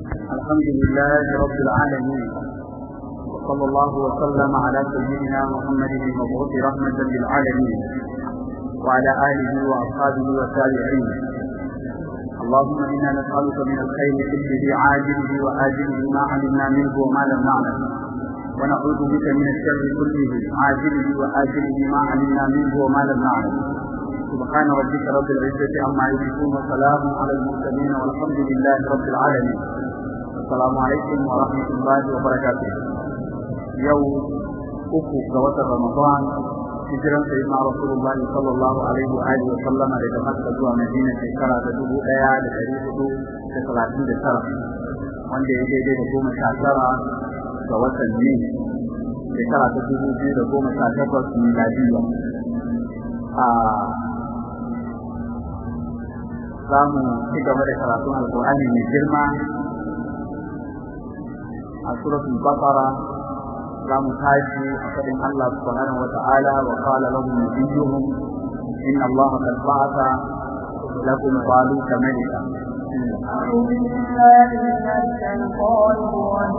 الحمد لله رب العالمين. وصلى الله وسلم على سيدنا محمد المبعوث رحمة للعالمين. وعلى آله وأصحابه والتابعين. اللهم إنا نسألك من الخير كله عاجله وآجله ما علمنا منه وما لم نعلم. ونعوذ بك من الشر كله عاجله وآجله ما علمنا منه وما لم نعلم. سبحان ربك رب العزة عما يصفون وسلام على المرسلين والحمد لله رب العالمين. السلام عليكم ورحمة الله وبركاته يوم uku ga watan Ramadan hijiran sayyidina Rasulullah sallallahu alaihi wa alihi wa sallama daga Makka zuwa Madina shekara ta dubu ɗaya da ɗari hudu da talatin da tara wanda ya daidai da goma sha tara ga watan Mai shekara ta dubu biyu da goma sha takwas miladiyya a za mu ci gaba da karatun alƙur'ani mai girma a suratul baqara za mu tashi a faɗin Allah subhanahu wa ta'ala wa qala lahum nabiyuhum inna Allah qad ba'atha lakum taluta malika أعوذ بالله من الشيطان الرجيم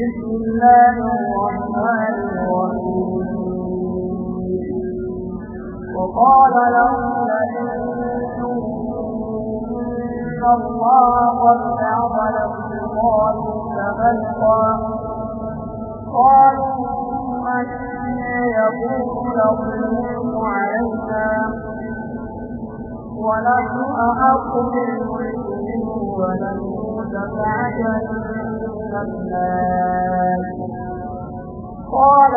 بسم الله الرحمن الرحيم وقال لهم نبيهم إن الله قد أعطى لكم فبلغا قالوا متى يكون الظلم علينا ولم أحق بالملك منه ولن يوسف عجل من الله قال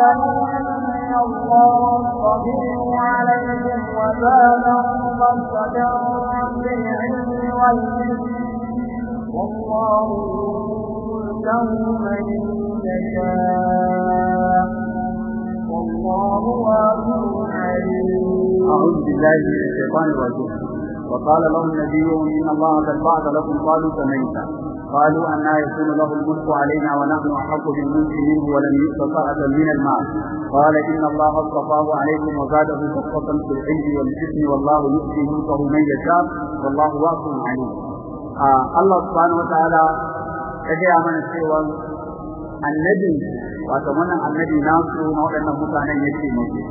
إن الله الصبير عليهم وزادهم بسطة بالعلم والجسم والله يؤتيه من يشاء والله واسع عليم أعوذ بالله من الشيطان الرجيم. وقال لهم نبيهم إن الله قد بعث لكم طالوت ملكا قالوا أن يكون له الملك علينا ونحن أحق بالملك منه ولم يؤت سعة من المال قال إن الله اصطفاه عليكم وزاده بسطة في العلم والجسم والله يؤتي ملكه من يشاء والله واسع عليم آه الله سبحانه وتعالى cewa annabi wato wannan annabi nasu na waɗannan mutanen yake musu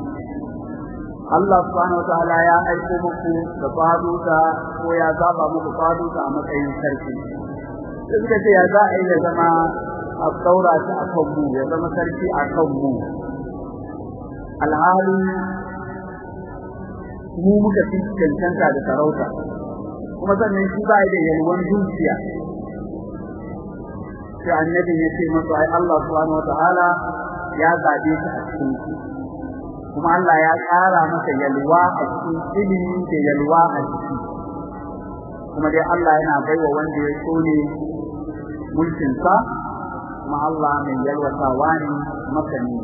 Allah subhanahu wataala ya aiko muku da faduta ko ya zaba muku faduta a matsayin sai suka ce ya za a yi da zama a daura shi a kan ya zama sarki a kan mu alhali mu muka fi cancanta da sarauta kuma sannan shi ba da yalwan dukiya. Sai annabi ya ce masa ai Allah subhanahu wataala ya zaɓe shi a cikin kuma Allah ya ƙara masa yalwa a cikin ilimi da yalwa a ciki kuma dai Allah yana baiwa wanda ya so ne mulkinsa kuma Allah mai yalwatawa ne masani.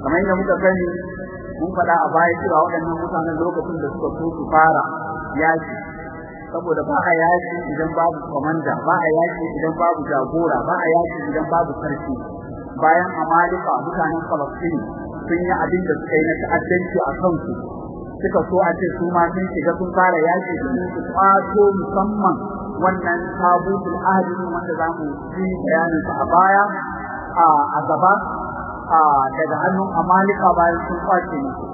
Kamar yadda muka sani mun faɗa a baya cewa waɗannan mutanen lokacin da suka so su fara yaki saboda ba a yaki idan babu komanda ba a yaki idan babu jagora ba a yaki idan babu sarki. Bayan amalika mutanen Falastin sun yi abin da suka yi na ta'addanci a kansu. Suka so a ce su ma sun shiga sun fara yaki su kwato musamman wannan tabutul ahli wanda za mu yi bayanin a baya a gaba daga hannun amalika bayan sun ƙwace musu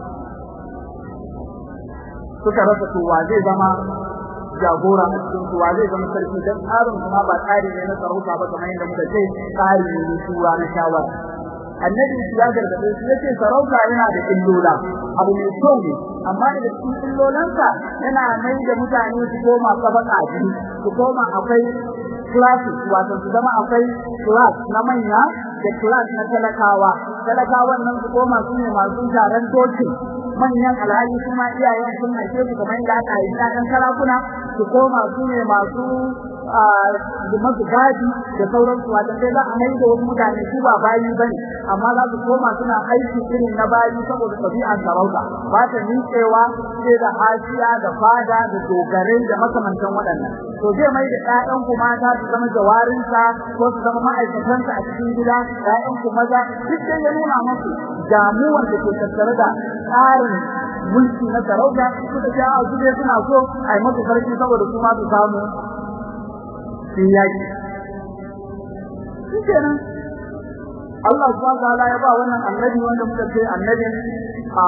suka rasa to wa zai zama jagora a cikin su wa zai zama sarki? Dan tsarin kuma ba tsari ne na sarauta ba kamar yadda muka ce tsari ne na shawara. Annabi ya gargaɗe shi ya ce sarauta yana da illola abu mai kyau ne amma daga cikin illolansa yana mai da mutane su koma sabaka biyu su koma akwai classes wato su zama akwai class na manya da class na talakawa. Talakawan nan su koma su ne masu taron dokin manyan alhaji kuma iyayen sun haife su kamar yadda aka haifi ɗan sarakuna su koma su ne masu da masu gadi da sauransu. Wata sai za a mai da wasu mutane su ba bayi ba ne amma za su koma suna aiki irin na bayi saboda ɗabi'ar sarauta. Ba ta nitsewa sai da hasiya da fada da dogarai da makamantan waɗannan. To zai mai da ƴaƴan ku mata su zama jawarinsa ko su zama ma'aikatansa a cikin gida ƴaƴan ku maza. Duk dai ya nuna musu damuwar da ke tattare da tsarin mulki na sarauta suka ce a dai suna so a yi masa sarki saboda su ma su samu su yaki shi kenan Allah subhanahu wa ya ba wannan annabi wanda muka ce annabin a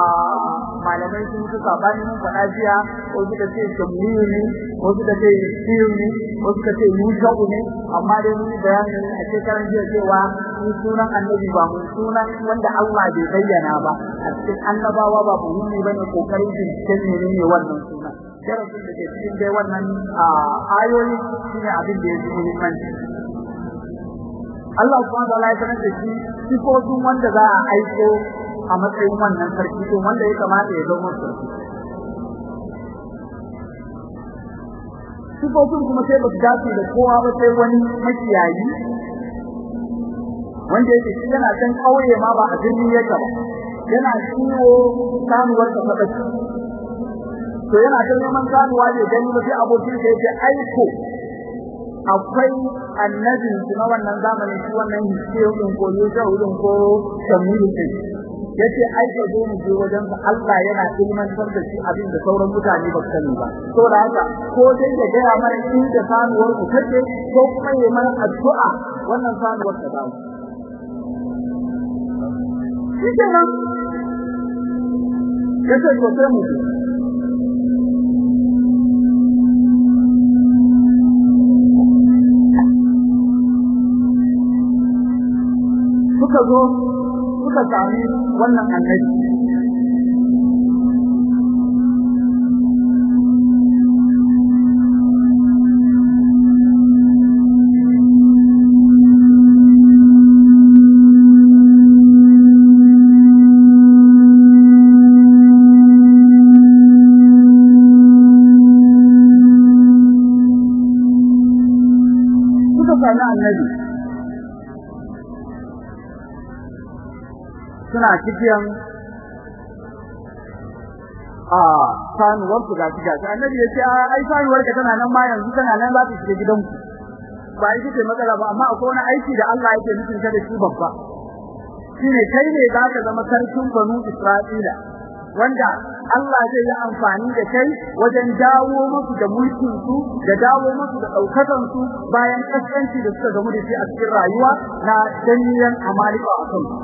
malamai sun su saɓani mun faɗa jiya ko suka ce shamliyu ko suka ce siyu ko suka ce yusha'u ne amma dai mun bayani a shekaran jiya cewa ni sunan annabi ba mun sunan wanda Allah bai bayyana ba. A cikin annabawa ba muhimmi ba ne ƙoƙarin binciken menene wannan sunan. Darasin da ke cikin dai wannan ayoyi shine abin da ya fi muhimmanci. Allah subhanahu wa ta'ala ya sanar da shi sifofin wanda za a aiko a matsayin wannan sarki to wanda ya kamata ya zama sarki. Sifofin kuma sai ba su dace da kowa ba sai wani makiyayi wanda yake shi yana can kauye ma ba a yake ba. Yana ciwo sanuwar ta faɗa to yana ta neman sanuwa ne gani ba sai abokin sa yake aiko akwai annabin su na wannan zamanin shi wannan hiskeyin ko yusuf ko shamilu din ya ce ai ka zo mu je wajen sa Allah yana ilmantar da shi abin da sauran mutane ba sani ba. Saboda haka ko dai ya gaya mana inda sanuwar ku take ko kuma ya mana addu'a wannan sanuwar ta dawo. Shi kenan ya ce to sai mu suka zo suka sami wannan annabi. Cikin a sanuwar ku gashi gashi annabi ya ce ai sanuwar ka tana nan ma yanzu tana nan za ta shiga gidanku ba ita ce matsala ba amma akwai wani aiki da Allah yake nufin ka da shi babba. Shine kai ne za ka zama sarkin banu Isra'ila wanda Allah zai yi amfani da kai wajen dawo musu da mulkin su da dawo musu da daukakan su bayan kaskanci da suka gamu da shi a cikin rayuwa na danniyan amalika a kansu.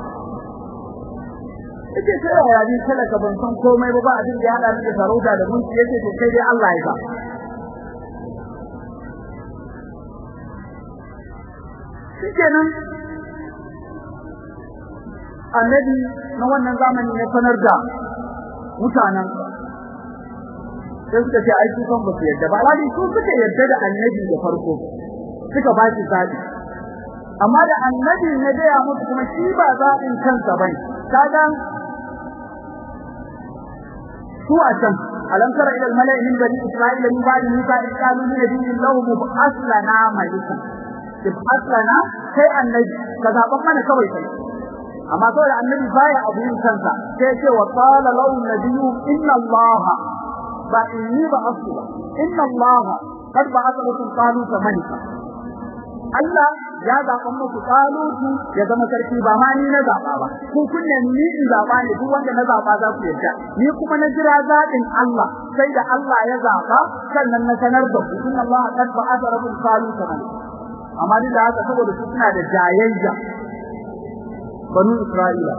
Yake sai ya yi talaka ban san komai ba ba abin da ya hada da sarauta da mulki yake to kai dai Allah ya ba. Shikenan. Annabi na wannan zamani ne sanar da mutanen sai suka ce ai kan ba su yadda ba. Alhali su suka yadda da annabi da farko suka ba shi zabi amma da annabi ne da ya mutu kuma shi ba zaɓin kansa ba ne kaga su a can alam tara ila al-mala'i min bani isra'ila min ba'di musa in qalu li nabiyyin lahu mub'ath lana malikan ib'ath lana kai annabi ka zaban mana kawai kai amma saboda annabi baya abu yin kansa sai ce wa qala lahu nabiyyu inna allaha ba inni ba asu ba inna allaha qad ba'atha lakum taluta malika Allah ya zaɓa muku talutu ya zama sarki ba ma ni na zaɓa ba. Ku kunne ni in zaɓa ne duk wanda na zaɓa za ku yarda. Ni kuma na jira zaɓin Allah sai da Allah ya zaɓa sannan na sanar da ku inna Allah qad ba'atha lakum taluta amma duk da haka saboda su suna da jayayya. Banu Isra'ila.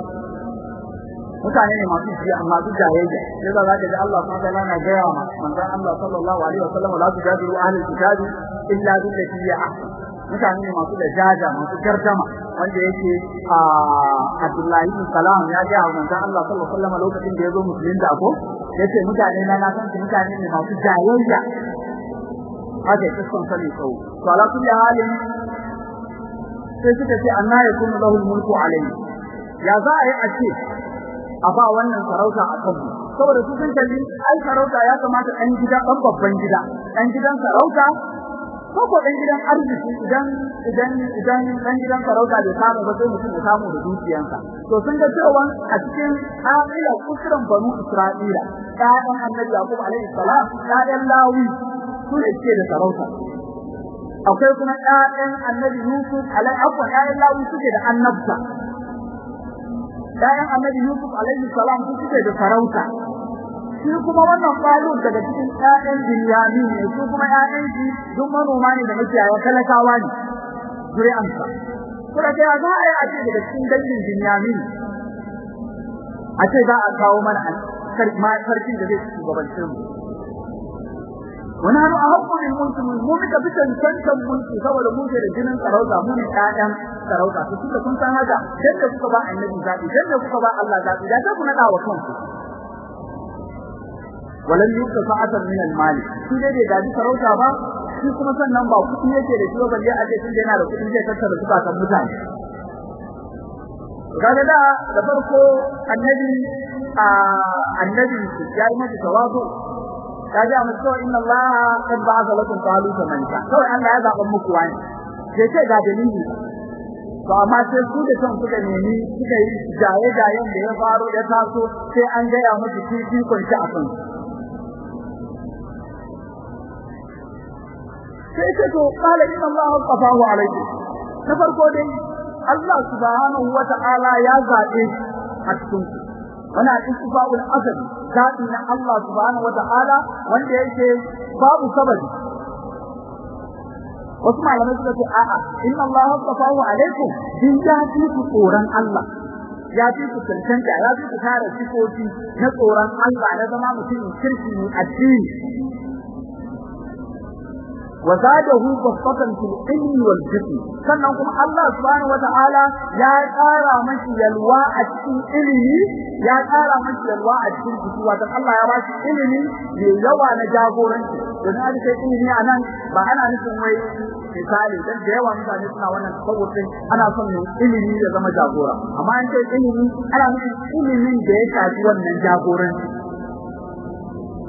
Mutane ne masu ji amma su jayayya. Sai za ka ji Allah subhanahu wa ta'ala gaya wa manzon Allah sallallahu alaihi wa sallam la tujadilu ahli kitabi illa billati hiya ahsan. Mutane ne masu da jaja masu gardama wanda yake a Abdullahi bin Salam ya ga manzon Allah sallallahu alaihi wa sallam lokacin da ya zo musulmin da ko ya ce mutane na na san mutane ne masu jayayya. Haka kisan sani sau to ala kulli halin sai suka ce anna yakunu lahu mulku alayhi. Ya za a yi a ce a ba wannan sarauta a kanmu. Saboda su sun kalli ai sarauta ya kamata ɗan gida ɗan babban gida. Ɗan gidan sarauta ko ko ɗan gidan arziki idan idan idan ɗan gidan sarauta bai samu ba sai mutum ya samu da dukiyansa. To sun ga cewa a cikin ƙa'ila kusuran banu isra'ila ƴaƴan annabi yaqub alaihi salam ƴaƴan lawi su ne ke da sarauta. Akwai kuma ƴaƴan annabi yusuf alaihi afwan ƴaƴan lawi suke da annabta. ƴaƴan annabi Yusuf alaihi salam su suke da sarauta. Shi kuma wannan falu daga cikin ƴaƴan Binyami ne su kuma ƴaƴan shi duk manoma ne da makiyaya talakawa ne. Zuri'ansa kuma da za a yi a ce daga cikin dangin Binyami a ce za a kawo mana sarkin da zai shugabance mu. Wani hannu a haƙƙonin mulki mu muka fi cancantan mulki saboda mu da jinin sarauta mu ƴaƴan sarauta. Su suka sun san haka yadda kuka ba annabi zaɓi yadda kuka ba Allah zaɓi da ta ku naɗa wa kanku. Walan yuka sa'atan min al-mali. Shi dai bai gaji sarauta ba shi kuma sannan ba kuɗi yake da shi ba a ce tunda yana da kuɗi zai tattara zukatan mutane. Kaga da da farko annabi a annabi ya yi masa tawazu. Kaji a mutuwa inna Allah qad ba'atha lakum taluta malika kawai Allah ya zaɓa muku wani. Sai ce ga dalili. To amma sai su da kan suka nemi suka yi jaye jayen da ya faro ya taso sai an gaya musu kifi kunci a kan sai ce to qala inna Allah qafahu alaykum. Na farko dai Allah subhanahu wa ta'ala ya zaɓe a wana istifa'ul asali zaɓi na Allah subhanahu wa ta'ala wanda yake babu sababi. Wasu malamai suka ce a'a inna Allah tafawu alaikum din ya fi ku tsoron Allah. Ya fi ku cancanta ya fi ku tara sifofi na tsoron Allah na zama mutumin kirki ne addini. Wa zadahu basatan fil ilmi wal jism sannan kuma Allah subhanahu wata'ala ya ƙara mashi yalwa a cikin ilimi ya ƙara mashi yalwa a cikin jiki wato Allah ya ba shi ilimi mai yawa na jagoranci don haka sai ilimi a nan ba ana nufin wai misali dan da yawa mutane suna wannan saboda ana son ilimi ya zama jagora amma an ce ilimi ana nufin ilimin da ya shafi wannan jagoranci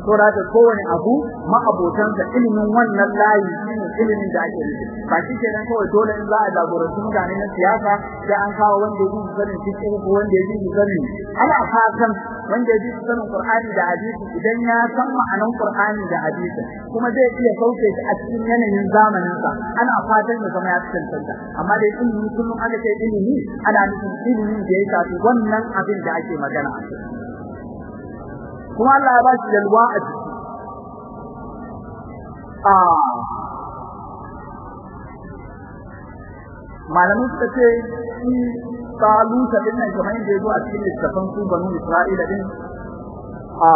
saboda da kowane abu ma'abotansa ilimin wannan layi shine ilimin da ake nufi. Ba shi kenan kawai dole in za a jagoranci mutane na siyasa sai an kawo wanda ya yi sanin cikin ko wanda ya yi sanin ana fatan wanda ya yi sanin Qur'ani da hadisi. Idan ya san ma'anan Qur'ani da hadisi kuma zai iya sauke shi a cikin yanayin zamanin sa ana fatan ya zama ya cancanta. Amma dai ilimi kullum aka ce ilimi ana nufin ilimin da ya shafi wannan abin da ake magana a kai. Kuma Allah ya ba shi yalwa a ciki. A malamin suka ce shi taluta ɗin nan kamar yadda ya zo a cikin littafin su banu Isra'ila din. A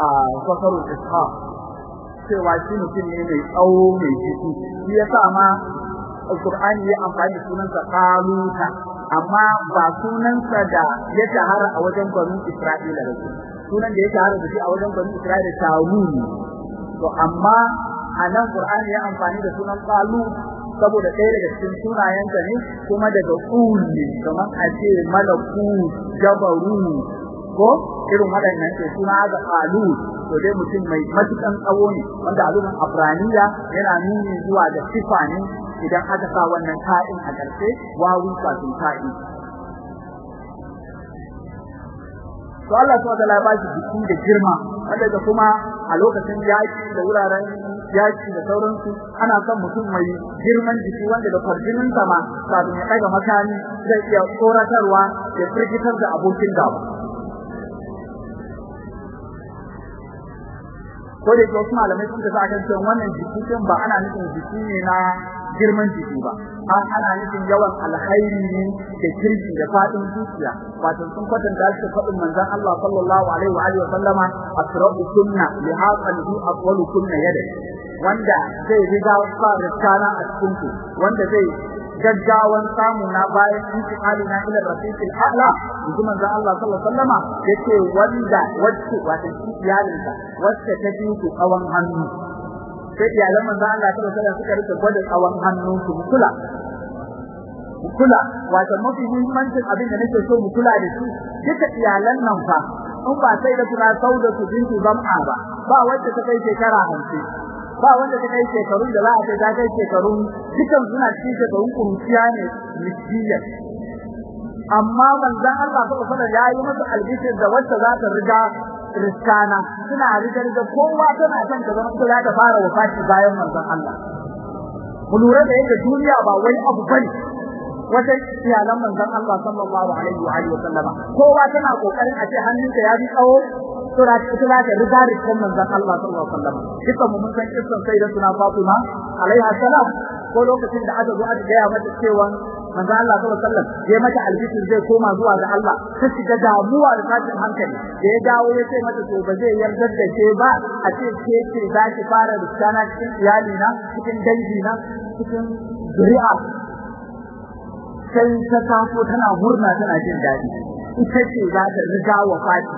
a safarul isha cewa shi mutum ne mai tsawo mai jiki. Shi yasa ma Al-Qur'ani ya amfani sunansa taluta amma ba sunansa da ya shahara a wajen banu Isra'ila da sunan da ya shahara da shi a wajen banu Isra'ila Talun to amma a nan Qur'ani ya amfani da sunan Talut saboda ɗaya daga cikin sunayensa ne kuma daga ul ne. Kamar a ce malaku jabaru ko irin waɗannan ke suna ga Talut. To dai mutum mai matukan tsawo ne wanda a lugan Abraniya yana nuni zuwa da sifa ne idan aka sa wannan ta'in a ƙarshe wawu kafin ta'in. To Allah subhanahu wataala ya bashi jiki da girma wanda da kuma a lokacin yaki da wuraren yaki da sauransu ana son mutum mai girman jiki wanda da farjinin sama kafin ya daga makami zai iya tsoratarwa ya firgitar da abokin gaba. Ko da wasu malamai sun tafi akan cewa wannan jiki ba ana nufin jiki ne na girman jiki ba. An ana nufin yawan alkhairi ne da kirki da faɗin zuciya. Wato sun kwatanta shi faɗin manzon Allah sallallahu alaihi wa alihi wa asra'u kunna li haqalihi aqwalu kunna yada wanda zai riga sa riskana a cikin ku wanda zai gaggawan samu na bayan intiqali na ila rafiqil a'la yanzu manzon Allah sallallahu alaihi wasallama ya ce wanda wacce wato iyalinsa wacce ta fi ku tsawon hannu. Sai iyalan manzon Allah sallallahu alaihi wasallam suka riƙa gwada tsawon hannun su kula. Kula. Wato mafi muhimmancin abin da nake so mu kula da shi duka iyalan nan fa in ba sai da kuna sauda su bintu zam'a ba ba wacce ta kai shekara 50 ba wanda ta kai shekarun da za a ce ta kai shekarun dukan suna cikin shekarun kuruciya ne misliya amma manzon Allah sallallahu alaihi ya yi masa albishir da wacce za ta riga riskana suna riga riga kowa tana son ta zama za ta fara wafati bayan manzon Allah. Mu lura da yadda duniya ba wani abu ba ne wata iyalan manzon Allah sallallahu alaihi wa alihi wa sallama kowa tana ƙoƙarin a ce hannunta ya bi tsawo to da ita za ta riga da kan manzon Allah sallallahu alaihi wasallam duka mu mun san kissan sai da suna Fatima alaiha salam. Ko lokacin da aka zo aka gaya mata cewa manzo Allah sallallahu alaihi wasallam ya mata albishir zai koma zuwa ga Allah ta shiga damuwa da tashin hankali. Da ya dawo ya ce mata to ba zai yarda da ke ba a ce ke ce za ki fara rikana cikin iyali na cikin dangi na cikin zuri'a. Sai ta taso tana murna tana jin daɗi. Ita ce za ta riga wa fati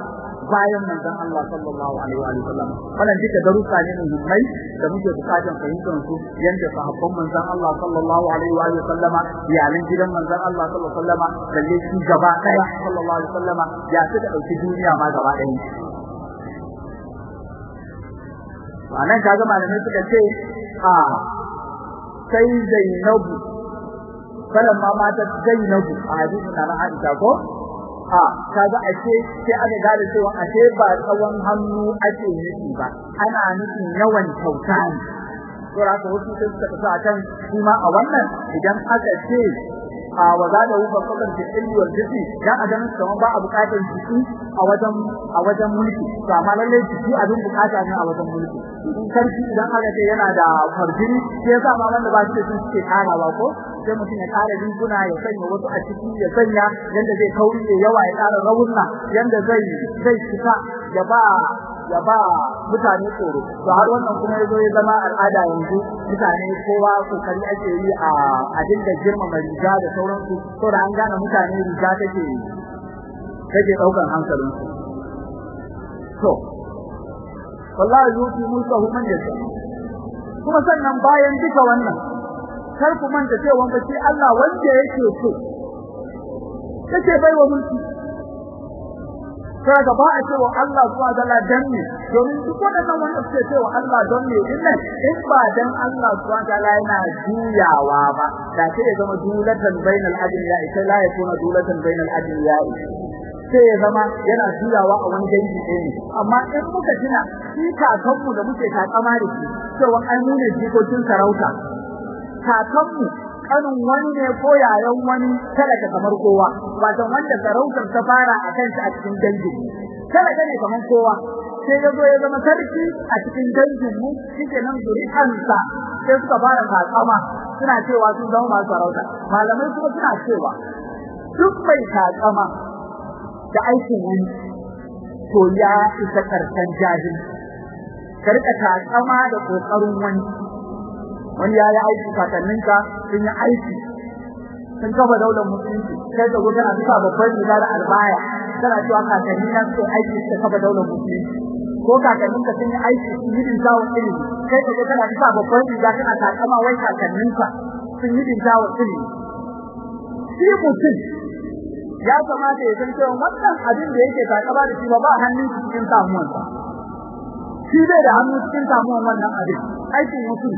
bayan manzon Allah sallallahu alaihi wa sallam. Wannan duka darussa ne muhimmai da muke bukatan fahimtar su yanda sahabban manzon Allah sallallahu alaihi wa sallama iyalan gidan manzon Allah sallallahu alaihi wa sallama lalle shi gaba ɗaya sallallahu alaihi wa sallama ya suka ɗauki duniya ma gaba ɗaya a nan kaga malamai suka ce a sai Zainabu. Zainabu a ko? A kaga ashe sai aka gane cewa ashe ba tsawon hannu ake nufi ba. Ana nufin yawan kyauta ne. To haka wasu sai suka tafi akan kuma a wannan idan aka ce a waza da wuka kullum da ilmi wal jisi dan a ganin kamar ba a buƙatar jiki a wajen a wajen mulki. To amma lalle jiki abin buƙata ne a wajen mulki. In ƙarfi idan aka ce yana da farjini sai yasa ma wanda ba shi da suke karawa ko? Sai mutum ya kara riguna ya sanya wasu a ciki ya sanya yanda zai kauri da yawa ya kara rawunna yanda zai zai fita ya ba ya ba mutane tsoro. To har wannan kuma ya zo ya zama al'ada yanzu mutane kowa ƙoƙari ake yi a a dinga girmama riga da sauransu. To da an gane mutane riga take take ɗaukan hankalin su. To wallahi yuti mulkahu man yasha kuma sannan bayan duka wannan kar ku manta cewa ba shi Allah wanda yake so yake baiwa mulki. Kaga ba a cewa Allah subhanahu wa ta'ala dan ne domin duk wannan wanda suke cewa Allah don ne ɗin nan in ba dan Allah subhanahu wa ta'ala yana juyawa ba da sai ya zama dulatan bainal adliya sai la yakuna dulatan bainal adliya sai ya zama yana juyawa a wani dangi ne. Amma in muka tuna shi kakanmu da muke takama da shi cewa an nuna jikokin sarauta kakanmu kanin wani ne ko yayan wani talaka kamar kowa. Wato wanda sarautar ta fara a kanta a cikin dangi. Talaka ne kamar kowa. Sai ya zo ya zama sarki a cikin dangin mu shike nan zuri'ansa. Sai suka fara kakama suna cewa sun zama masu sarauta. Malamai kuma suna cewa duk mai kakama da aikin wani to ya isa ƙarshen jahil kar ka takama da ƙoƙarin wani. Wani ya yi aiki kakanninka sun yi aiki sun kafa daular musulunci. Kai da gudan a bisa babban riga da albaya tana cewa kakanni na suke aiki suka kafa daular musulunci. Ko kakanninka sun yi aiki sun yi dinjawar ilimi. Kai da gudan a bisa babban riga tana takama wai kakanninka sun yi dinjawar ilimi. Shi mutum ya kamata ya san cewa wannan abin da yake takama da shi ba ba hannun cikin samuwansa. Shi bai da hannu cikin samuwan wannan abin. Aikin mutum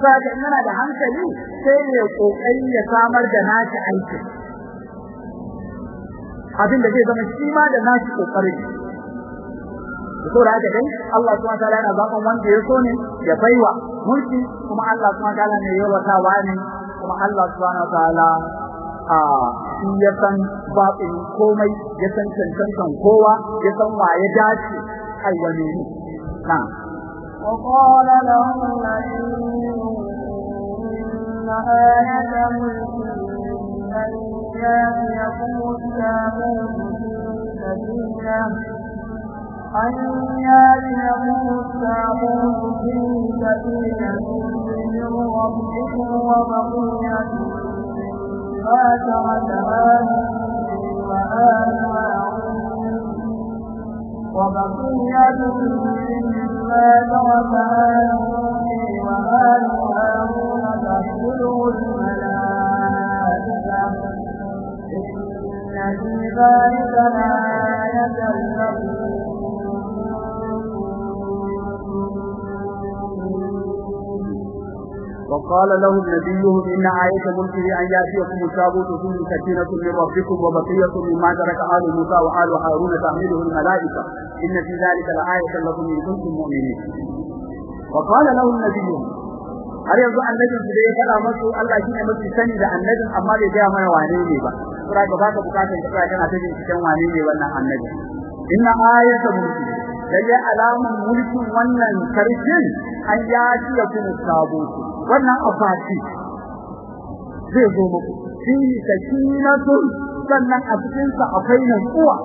sai yana da hankali sai ya ƙoƙari ya samar da nashi aiki. Abin da zai zama shi ma da nashi ƙoƙari to da haka dai Allah subhanahu wataala yana zaɓan wanda ya so ne ya baiwa mulki kuma Allah subhanahu wataala ne ya watawa ne kuma Allah subhanahu wataala a shi ya san baɗin komai ya san cancantan kowa ya san wa ya dace ai wani ne na'am. وقال لهم إن آية ملكه أن يأتيكم التابوت سبيلا أن يأتيكم التابوت في سبيلة من ربكم وبقية ما ترك آل وآل وبقية مما ترك آل وآل هارون تحمله الملائكة إن في ذلك لآية لكم وقال لهم نبيهم إن آية ملكه أن يأتيكم التابوت فيه سكينة من ربكم وبقية مما ترك آل موسى وآل هارون تحمله الملائكة إن في ذلك لآية لكم إن كنتم مؤمنين وقال لهم نبيهم har yanzu annabin su da ya fara masu Allah shine mafi sani da annabin amma bai ga mana wane ne ba kura ga baka bukatar ka kana ta cikin wane ne wannan annabi inna ayata mulki lalle alamun mulkin wannan sarkin an ya ci ya kuma sabo wannan afati zai zo muku. Shi sakinatun sannan a cikin sa akwai nutsuwa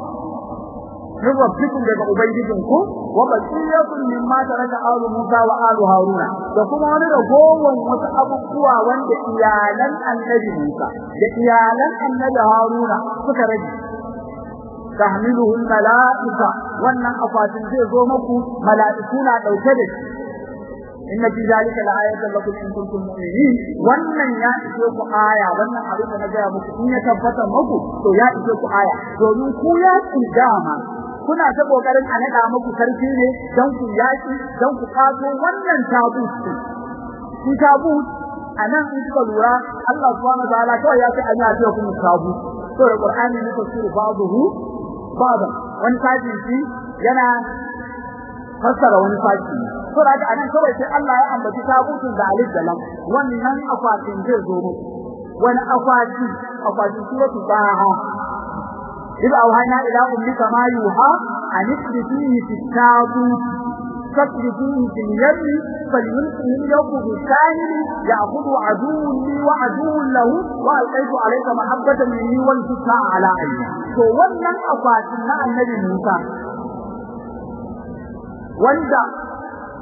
min rabbikum daga ubangijinku wa baqiyatun mimma taraka alu musa wa alu haruna da kuma wani ragowar wasu abubuwa wanda iyalan annabi musa da iyalan annabi haruna suka rage. Tahmiluhu malaika wannan afatin zai zo muku mala'iku na ɗauke da shi. Inna fi zalika la'ayatan lakum in kuntum mu'minin wannan ya ishe ku aya wannan abin da na muku in ya tabbata muku to ya ishe ku aya. Domin ku ya dama kuna ta ƙoƙarin a nada muku sarki ne dan ku yaki dan ku kaso wannan tabu shi tabu a nan in kuka lura Allah subhanahu wa ta'ala kawai ya ce an ku to da Qur'ani ne ba'dahu ba'da wani yana fassara wani to da anan kawai sai Allah ya ambaci tabutun da alif da lam wannan akwatin zai zo muku wani akwati akwatin suratu baha إذ أوهينا إلى أمك ما يوحى أن اقذفيه في التابوت فاقذفيه في اليم فليلقه اليوم بالساهل يأخذ عدو لي وعدو له وألقيت عليك محبة مني والفتى على عيني to wannan akwatin na annabi Musa wanda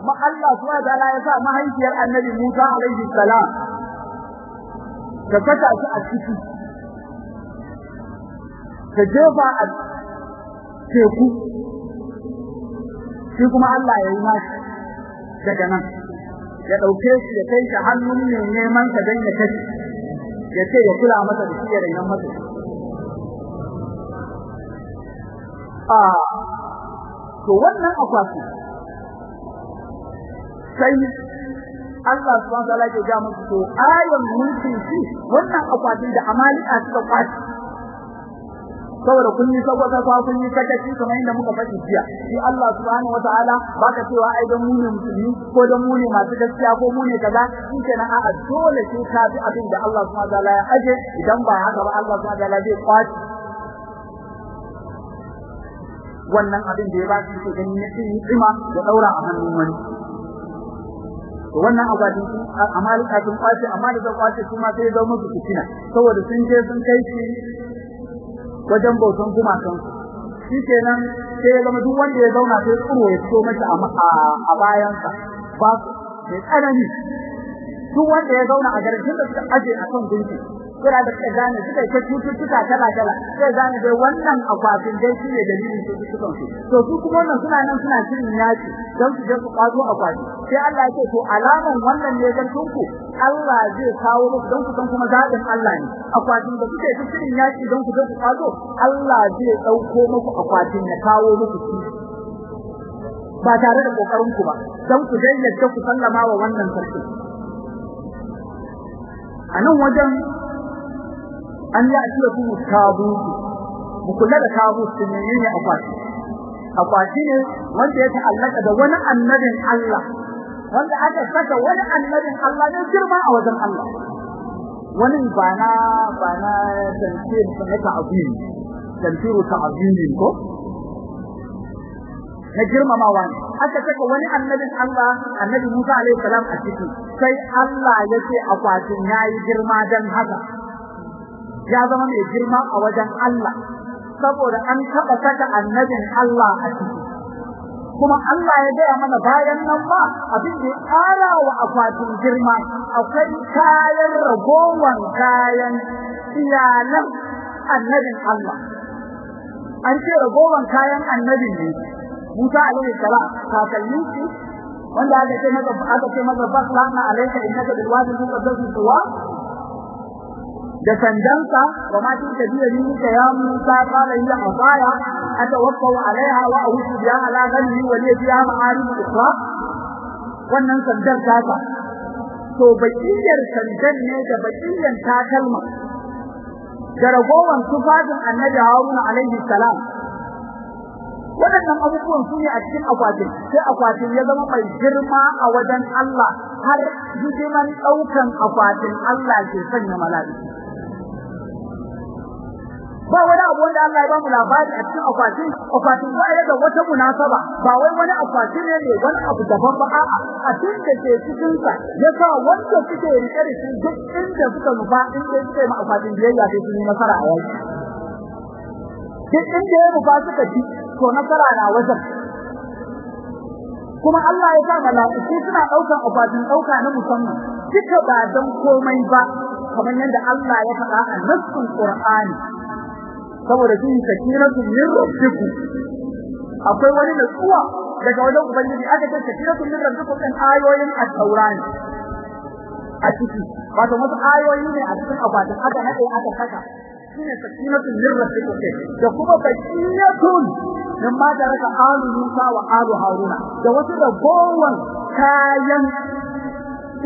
ma Allah subhanahu wa ta'ala ya sa mahaifiyar annabi Musa alaihi salam ta saka shi a ciki. Ta jefa a teku. Shi kuma Allah ya yi nashi daga nan. Ya ɗauke shi ya kai shi hannun mai neman ka don ya kashe. Ya ce ya kula masa da shi ya rainan a to wannan akwati sai Allah subhanahu wa ta'ala ya ga musu to ayan mulkin shi wannan akwatin da amalika suka kwaci saboda kun yi saboda kwa kun yi sakaci kamar yadda muka faɗi jiya. Shi Allah subhanahu wataala baka cewa ai dan mu ne musulmi ko dan mu ne masu gaskiya ko mu ne kaza. Shi kenan a'a dole sai ka bi abin da Allah subhanahu wataala ya aje idan ba haka ba Allah subhanahu wataala zai kwaci wannan abin da ya ba shi ke ganin ya tsima ya daura a hannun wani. To wannan akwatin amalika sun ƙwace zan ƙwace kuma sai zama musu fitina. Saboda sun je sun kai shi wajen bautan gumakan shi kenan sai ya zama duk wanda ya zauna sai tsuro ya fito masa a bayansa ba mai tsanani. Duk wanda ya zauna a garin da suka aje a kan gunki kira da suka gane suka yi cututtuka kala kala sai gane dai wannan akwatin dai shi ne dalilin cututtukan su to su kuma wannan suna nan suna shirin yaki don su je su kwazo akwati. Sai Allah ya ce to alaman wannan ne dan tunku Allah zai kawo muku don ku san kuma zaɓin Allah ne. Akwatin da kuke ta shirin yaki don ku je ku kwazo Allah zai ɗauko muku akwatin ya kawo muku shi. Ba tare da ƙoƙarin ku ba don ku dai yadda ku sallama wa wannan sarki. A nan wajen an yi ake ku tabutu mu kula da tabutu ne ne akwati. Akwati ne wanda ya ta'allaka da wani annabin Allah wanda aka saka wani annabin Allah ne girma a wajen Allah. Wani bana bana tantiyar ne ta abin tantiru ta abin ko? Na girmamawa ne. Aka saka wani annabin Allah annabi Musa alaihi salam a ciki. Sai Allah ya ce akwatin yayi girma dan haka. Ya zama mai girma a wajen Allah saboda an taba saka annabin Allah a ciki. Kuma Allah ya gaya mana bayan nan ba abin da ƙara wa akwatin girma akwai kayan ragowan kayan iyalan annabin Allah. An ce ragowan kayan annabin ne Musa alaihi salam kakannin shi wanda aka ce maka aka ce maka faslana alayka innaka bil wadi al-muqaddas tuwa da sandansa wa ma tinka biya minka ya Musa qala hiya asaya atawakkau alaiha wa ahusu biha ala ghanni wa li fiha ma'arib ukhra. Wannan sandar ta to bakiyar sandan ne da bakiyar takalma. Da ragowan tufafin annabi Haruna alaihi salam. Waɗannan abubuwan su ne a cikin akwatin sai akwatin ya zama mai girma a wajen Allah har hidiman ɗaukan akwatin Allah ke sanya mala'iku. Ba wani abu wanda Allah ya ba mu labari a cikin akwati. Akwatin ba ya da wata munasaba. Ba wai wani akwati ne ne wani abu daban ba. A'a a cikin da ke cikin sa yasa wanda suke riƙe da shi duk inda suka nufa inda suke ma akwatin biyayya sai sun yi nasara a yaki duk inda ya nufa suka ci to nasara na wajen. Kuma Allah ya sa mala'iku suna ɗaukan akwatin ɗauka na musamman. Duka ba dan komai ba kamar yadda Allah ya faɗa a nassin Qur'ani. Saboda shi sakinatu min rabbikum. Akwai wani natsuwa daga wajen ubangiji. Aka ce sakinatu min rabbikum kan ayoyin at-taurani a ciki. Wato wasu ayoyi ne a cikin akwatin aka nade aka saka. Shine sakinatu min rabbikum da kuma bakiyatun min ma da raka alu Musa wa alu Haruna. Da wasu da gowan kayan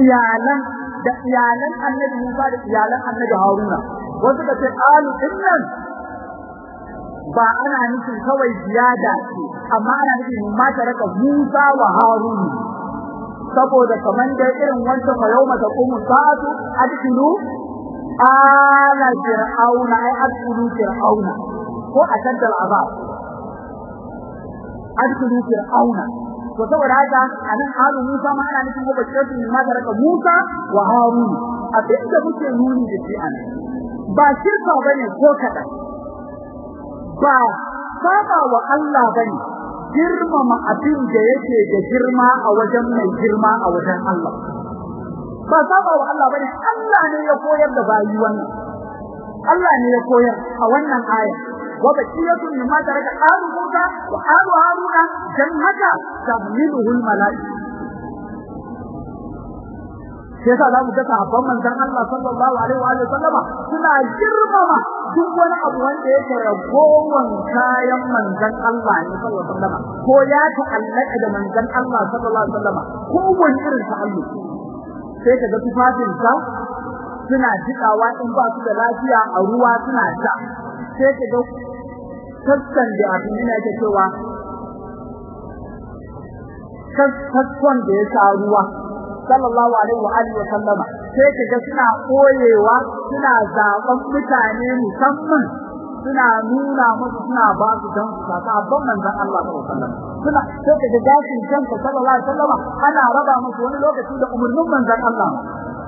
iyalan da iyalan Annabi Musa da iyalan Annabi Haruna. Wasu da ce alu ɗin nan ba ana nufin kawai ziyada ce amma ana nufin ma ta raka Musa wa Haruna. Saboda kaman da irin wancan wa yawma taqumu sa'atu adkhulu ala fir'auna ay adkhulu fir'auna ko ashadda al'azab adkhulu fir'auna. To saboda haka a nan halu Musa ma ana nufin ko bace su ma da raka Musa wa Harun abin da muke nuni da shi a nan ba shirka ba ne ko kada ba saba wa Allah ba ne. Girmama abin da yake da girma a wajen mai girma a wajen Allah. Ba saba wa Allah ba ne. Allah ne ya koyar da bayi wannan. Allah ne ya koyar a wannan aya. Wa baqiyatu mimma taraka alu Musa wa alu Haruna dan haka malaika. Sai yasa za mu ga sahabban manzon Allah sallallahu alaihi wa sallama suna girmama duk wani abu wanda yake ragowan kayan manzon Allah sallallahu alaihi wa sallama. Ko ya ta'allaka da manzon Allah sallallahu alaihi wa sallama. Ko wani irin ta'alluki. Sai ka ga tufafinsa suna in ba su da lafiya a ruwa suna sha sai da abin yana ke cewa da ya sha ruwa. Sallallahu alaihi wa alihi wa sallama. Sai ka ga suna koyewa suna zaɓen mutane musamman. Suna nuna musu suna ba su dan su saka abban manzon Allah sallallahu alaihi suna sai sallallahu alaihi ana raba musu wani lokaci da umurnin manzon Allah.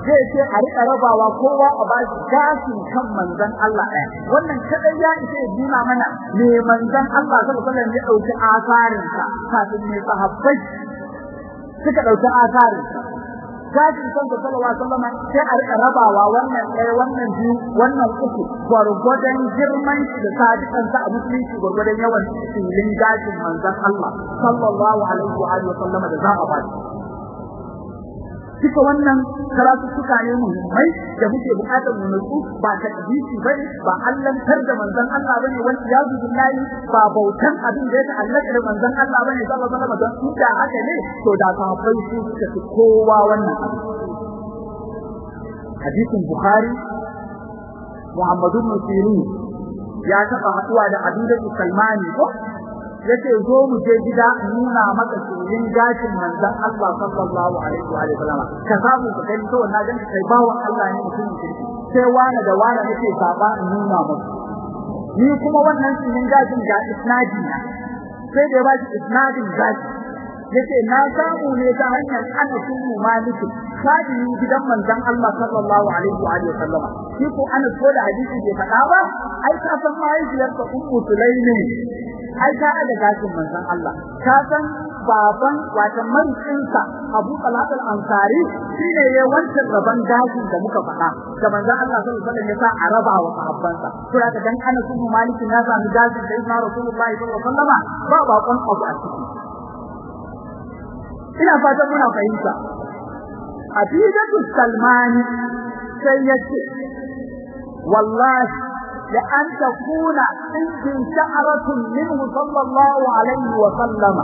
Zai ce a riƙa rabawa kowa a ba shi kan manzon Allah ɗaya. Wannan kadai ya ya nuna mana me manzon Allah sallallahu alaihi wasallam ya ɗauki asarin sa kafin ne sahabbai. Suka ɗauki asarin sa gashin kan da sallallahu alaihi wasallam sai a riƙa rabawa wannan ɗaya wannan biyu wannan uku gwargwadon girman shi da sadiqan sa a musulunci gwargwadon yawan filin gashin manzon Allah sallallahu alaihi wa wasallam da za a ba duka wannan karatu suka ne muhimmai da muke buƙatar mu nutsu ba ta hadisi ba ne ba allantar da manzon Allah ba ne wani ya zubi layi ba bautan abin da ya ta'allaka da manzon Allah ba ne sallallahu alaihi wasallam don da haka ne to da sahabbai su suka fi kowa wannan hadisin bukhari Muhammad ibn Sirin ya taba haɗuwa da Abidatu Salmani ko? Ya ce zo mu je gida nuna maka cikin gashin manzon Allah sallallahu alaihi wa sallam. Ka samu ka kai to na ganka kai bawo Allah ne mutum kirki. Sai wani da wani nake saba in nuna maka. Ni kuma wannan cikin gashin ga isnadi na. Sai da ba shi isnadin gashi. Yace na samu ne ta hanyar ana sunnu maliki sadin gidan manzon Allah sallallahu alaihi wa sallam. Shi ko ana so da hadisi bai faɗa ba ai ka san mahaifiyar ta ummu sulaimi. Ai ka da gashin manzon Allah. Ka san baban wata marikinsa Abu Talhat al-Ansari shine ya wancan raban gashin da muka faɗa da manzon Allah sallallahu alaihi wasallam ya sa a raba wa sahabbansa. To da dan ana sunnu maliki na samu gashin da Ibn Rasulullahi sallallahu alaihi wasallam ba bakon abu a ciki. Ina fatan muna fahimta. Abidatu Salmani sai ya ce والله لأن تكون عندي شعرة منه صلى الله عليه وسلم.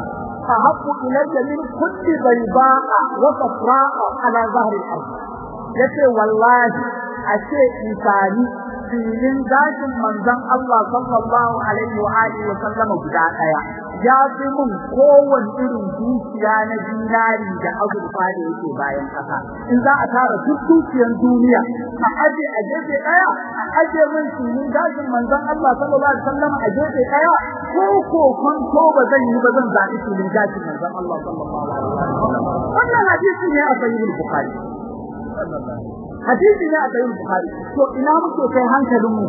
أحب إلي من كل بيضاء وصفراء على ظهر الأرض يقول والله أشيء إنساني. Filin gashin manzon Allah sallallahu alaihi wa alihi wa sallama guda ɗaya ya fi mun kowane irin dukiya na dinari da azurfa da yake bayan kasa in za a tara duk dukiyan duniya a aje a gefe ɗaya a aje min sunan gashin manzon Allah sallallahu alaihi wasallam a gefe ɗaya ko ko kun ko ba zan yi ba zan zabi sunan gashin manzon Allah sallallahu alaihi wasallam wannan hadisi ne a bukhari. Hadisi ne a sahih bukhari. To ina muke kai hankalin mu?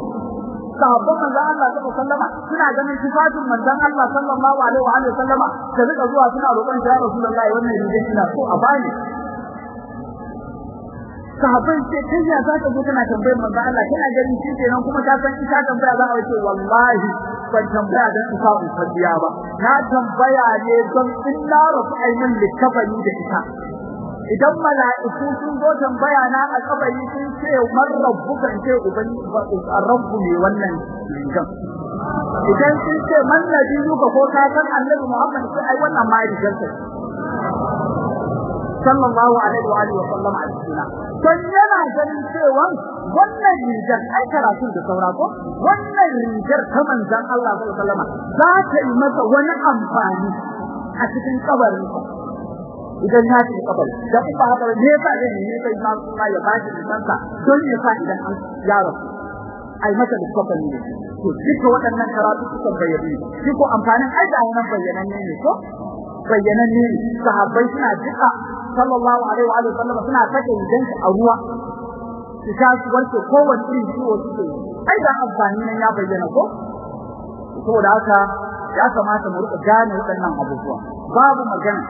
Sahabban manzon Allah sallallahu alaihi wasallama suna ganin sifatin manzon Allah sallallahu alaihi wa alihi wasallama da suka zuwa suna roƙon ya Rasulullahi wannan rijin ina so a bani. Sahabban ce kai ya zaka zo kana tambayar manzon Allah? Kana ganin shi kenan kuma ka san ita tambaya za a ce wallahi ban tambaya dan in samu fadiya ba. Na tambaya ne don in na rafu ainin likafani da ita. Idan mala'iku sun zo tambaya na a kabari sun ce man rabbuka ce uban rabbu ne wannan idan sun ce man ko ka san annabi Muhammad sai ai wannan ma sallallahu alaihi wa alihi wa sallam a cikin don yana ganin cewa wannan rigar ai karatu da wannan rigar ta manzon Allah sallallahu alaihi wa za ta yi masa wani amfani a cikin kabarin idan ya ci kabari. Da ba haka ne yasa zai ne sai ma Allah ya bashi kansa? Don ya sa idan an ya rasu? Ai masa da kafani ne. To duka waɗannan karatu suka bayyana shi ko amfanin ai da wannan bayyanan ne ko? Bayyanan ne. Sahabbai suna duka sallallahu alaihi wa alihi sallam suna sake idan a ruwa. Su sha su warke kowanne irin ciwo suke ai da amfani nan ya bayyana ko? Saboda haka ya kamata mu riƙa gane waɗannan abubuwa. Babu magana.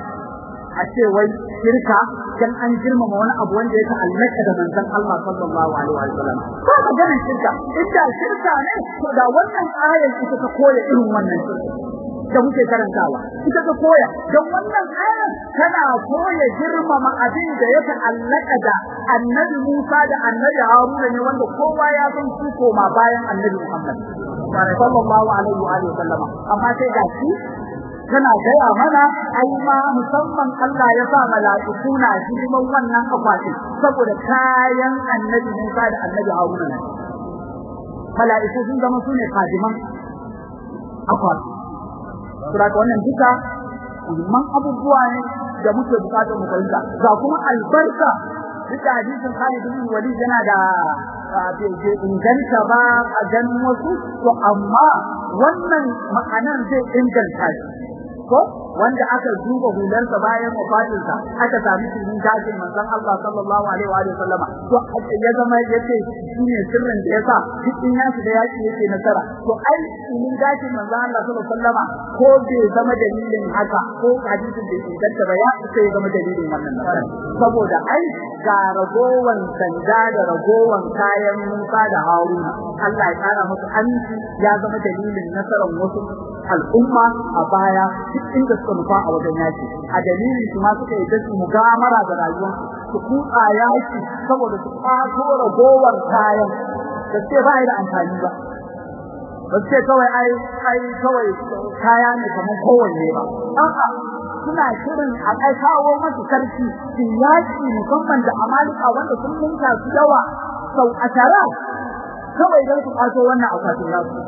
A ce wai shirka dan an girmama wani abu wanda ya ta'allaka da manzon Allah sallallahu alaihi wa sallam. Ba maganar shirka. Inda shirka ne to da wannan ayar ita ta koya irin wannan da muke karantawa. Ita ta koya. Don wannan ayar tana koya girmama abin da ya ta'allaka da annabi Musa da annabi Haruna ne wanda kowa ya san su koma bayan annabi Muhammad. Sallallahu alaihi wa sallama amma sai ga shi tana gaya mana ai ma musamman Allah ya sa mala'iku na hidiman wannan akwati saboda kayan annabi Musa da annabi Haruna ne. Mala'iku sun zama su ne kadiman akwati. Sura wannan duka muhimman abubuwa ne da muke buƙatar mu fahimta. Ga kuma albarka duk hadisin Khalid bin Walid yana da bai inganta ba a ganin wasu to amma wannan ma'anar zai inganta shi. chicos wanda aka duba hularsa bayan wafatinsa aka sami cikin gashin manzon Allah sallallahu alaihi wa sallama. To ya zama ya ce shine sirrin da yasa duk in ya shiga yaki yake nasara. To ai cikin gashin manzon Allah sallallahu alaihi wa sallama ko bai zama dalilin haka ko hadisin da inganta ba ya sai zama dalilin wannan nasara. Saboda ai ga ragowan sanda da ragowan kayan Musa da Haruna. Allah ya kara musu aminci ya zama dalilin nasarar wasu al'umma a baya duk inda suka nufa a wajen yaki. A dalilin su ma suka yi dasu mugamara da rayuwar su. Kutsa yaki saboda su kwato ragowar kayan. Da ce ba da amfani ba. Ba ce kawai ai ai kawai kaya ne kamar kowanne ba. A'a suna shirin a kai kawo masu ƙarfi. Su yaki musamman da amalika wanda sun ninka su yawa sau asara kawai don su kwato wannan akwatin nasu.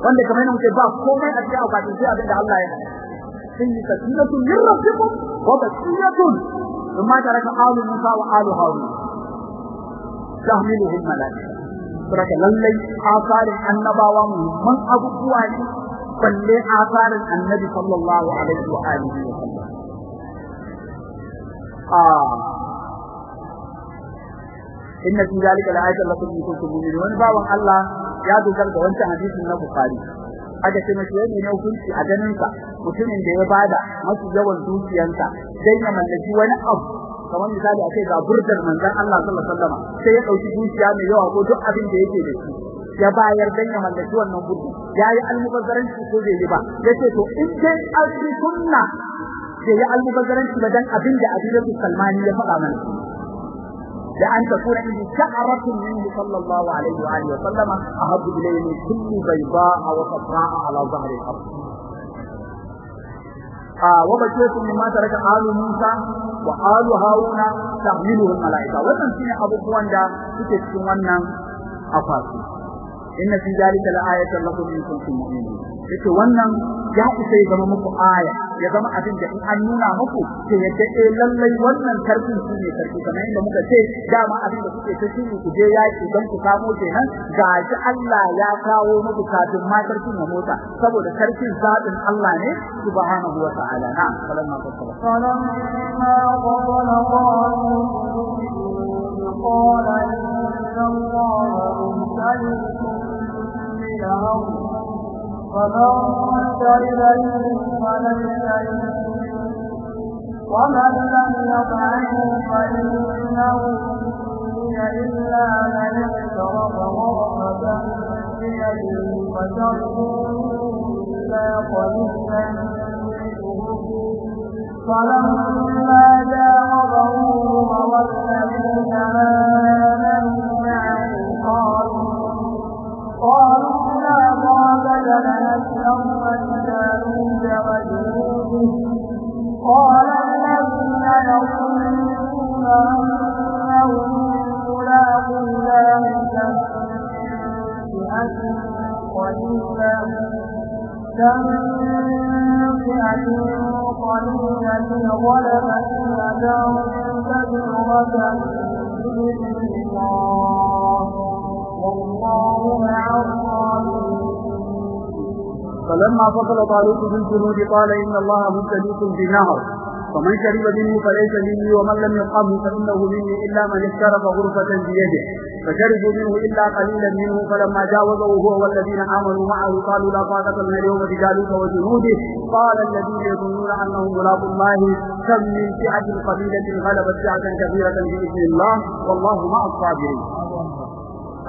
Wanda kamar yana muke ba komai a cikin akwatin sai abin da Allah ya sun yi sakinatun min rabbikum wa basiyatun. Thumma taraka alu musa wa alu harun. Tahmiluhum malaika saboda lallai asarin annabawa muhimman abubuwa ne balle asarin annabi sallallahu alaihi wa alihi wa sallam. Inna fi zalika la'ayatan lakum in kuntum mu'minin. Wani bawan Allah ya dogara da wancan hadisin na Bukhari. Aka ce mashi yayi ne hukunci a ganin sa mutumin da ya ba da masu yawan dukiyansa sai ya mallaki wani abu. Kamar misali a ce ga burdar manzon Allah sallallahu alaihi wasallam sai ya ɗauki dukiya mai yawa ko duk abin da yake da shi ya bayar dan ya mallaki wannan burdi yayi almubazzaranci ko bai yi ba? Yace to in dai alfi sunna sai ya almubazzaranci ba dan abin da Abu Salmani ya faɗa mana. لأن تكون عندي شعرة منه صلى الله عليه وآله وسلم أحب إليه من كل بيضاء وصفراء على ظهر الأرض آه وبشركم مما ترك آل موسى وآل هارون تحمله الملائكة wannan shine abubuwan da suke cikin wannan akwati inna fi zalika la'ayatan lakum in kuntum mu'minin yace wannan ya isa ya zama muku aya ya zama abin da in an nuna muku to yadda eh lallai wannan karfin shi ne karfi kamar yadda muka ce dama abin da kuke ta shiri ku je yaki don ku samo kenan ga shi Allah ya kawo muku kafin ma karfin ya motsa saboda karfin zaɓin Allah ne subhanahu wa ta'ala na'am falamma fasala فلما قضى قالوا قال إن الله مبتليكم بنهر فمن شرب منه ومن لم يطعمه فإنه إلا من اقترف غرفة بيده فشربوا إلا قليلا فلما ملاقو الله والله مع فلما فصل طالوت بالجنود قال إن الله مبتليكم بنهر. فمن شرب منه فليس مني ومن لم يطعمه فإنه مني إلا من اقترف غرفة بيده. فشربوا منه إلا قليلا منه فلما جاوزه هو والذين آمنوا معه قالوا لا طاقة لنا اليوم بجالوت وجنوده. قال الذين يظنون أنهم ملاقوا الله كم من فئة قليلة غلبت فئة كثيرة بإذن الله والله مع الصابرين.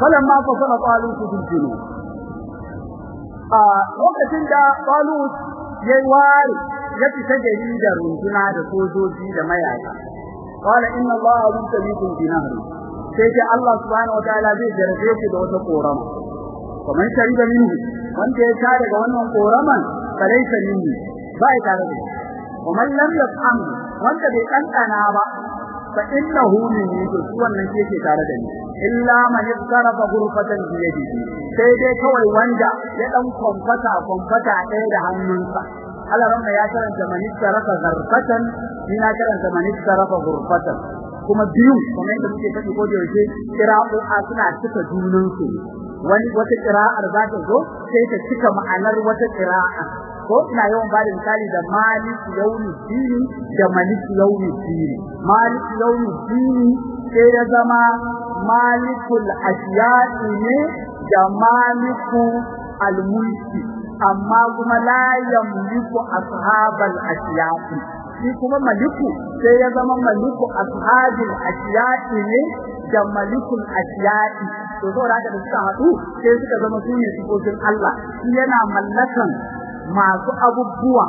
فلما فصل طالوت بالجنود lokacin da Talut ya ware ya fita gari da runduna da sojoji da mayaka qala inna allaha mubtaliikum bi sai ce Allah subhanahu wataala zai jarabe shi da wata korama kamar shariba minhu wanda ya tare daga wannan koraman kalaita minni ba ya tare da kuma lam yafham wanda bai kankana ba fa innahu minni to wannan shi yake tare da ni illa man ittarafa ghurfatan bi yadihi sai dai kawai wanda ya dan kwamfata kwamfata ɗaya da hannunsa Allah ranka ya karanta man ittarafa zarfatan ni na karanta man ittarafa ghurfatan kuma biyu kuma yadda muke faɗi ko da yaushe kira'o'a suna cika junansu. Wani wata kira'ar za ta zo sai ta cika ma'anar wata kira'a. Ko ina yawan ba da misali da malik yaumi dini da malik yaumi dini malik yaumi dini sai ya zama malikul ashiya'i ne da maliku al-mulki. Amma kuma la yamliku ashabal ashiya'i shi kuma maliku sai ya zama maliku ashabil ashiya'i ne da malikul ashiya'i to saboda haka da suka haɗu sai suka zama su ne sifofin Allah. Shi yana mallakan masu abubuwa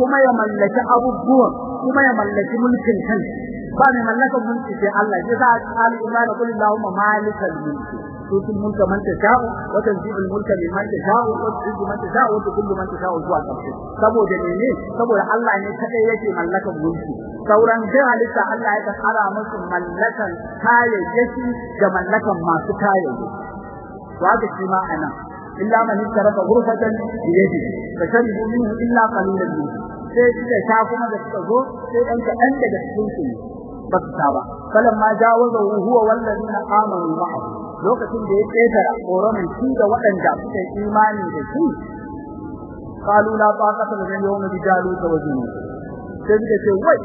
kuma ya mallaki abubuwan kuma ya mallaki mulkin kan ba mai mallakan mulki sai Allah. Ya za a al'umma da kullu Allahumma malikal mulki. Tutul mulka man tasha'u wa tanzilul mulka liman tasha'u wa tu'izzu man tasha'u wa tudhillu man tasha'u zuwa ƙarshe. Saboda mene? Saboda Allah ne kadai yake mallakan mulki. Sauran duk halitta Allah ya tsara musu mallakan kayayyaki da mallakan masu kayayyaki. Wanda shi ma a nan illa man tarafa ghurfatan yadi fa sharibu minhu sai suka sha da suka zo sai dan kaɗan daga cikin su ba su ta ba. Kalan ma jawaza huwa wallazina amanu ma'ahu. Lokacin da ya ƙetara ƙoramin shi da waɗanda suka imani da shi qalu la taqata lana yawma bi jaluta wa junud sai suka ce wai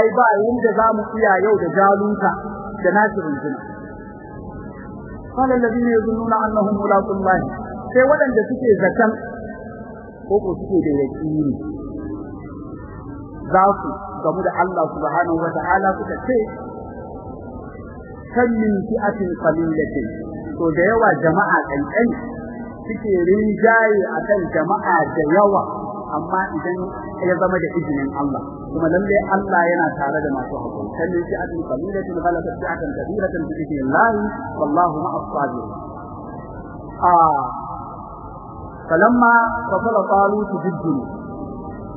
ai ba yanda za mu iya yau da jaluta da nasirin juna qala alladhina yazunnuna annahum mulaqu Allah sai waɗanda suke zakan ko ko suke da yaqini za su gamu da Allah subhanahu wa ta'ala suka ce kan min fi'atin qalilatin to da yawa jama'a kankan suke rinjaye akan jama'a da yawa amma idan ya zama da izinin Allah. Kuma lalle Allah yana tare da masu haƙuri kan min fi'atin qalilatin ghalabat fi'atan kabiratan bi idhnillah wallahu ma'a sabirin. Ah falamma fasala talut biddin.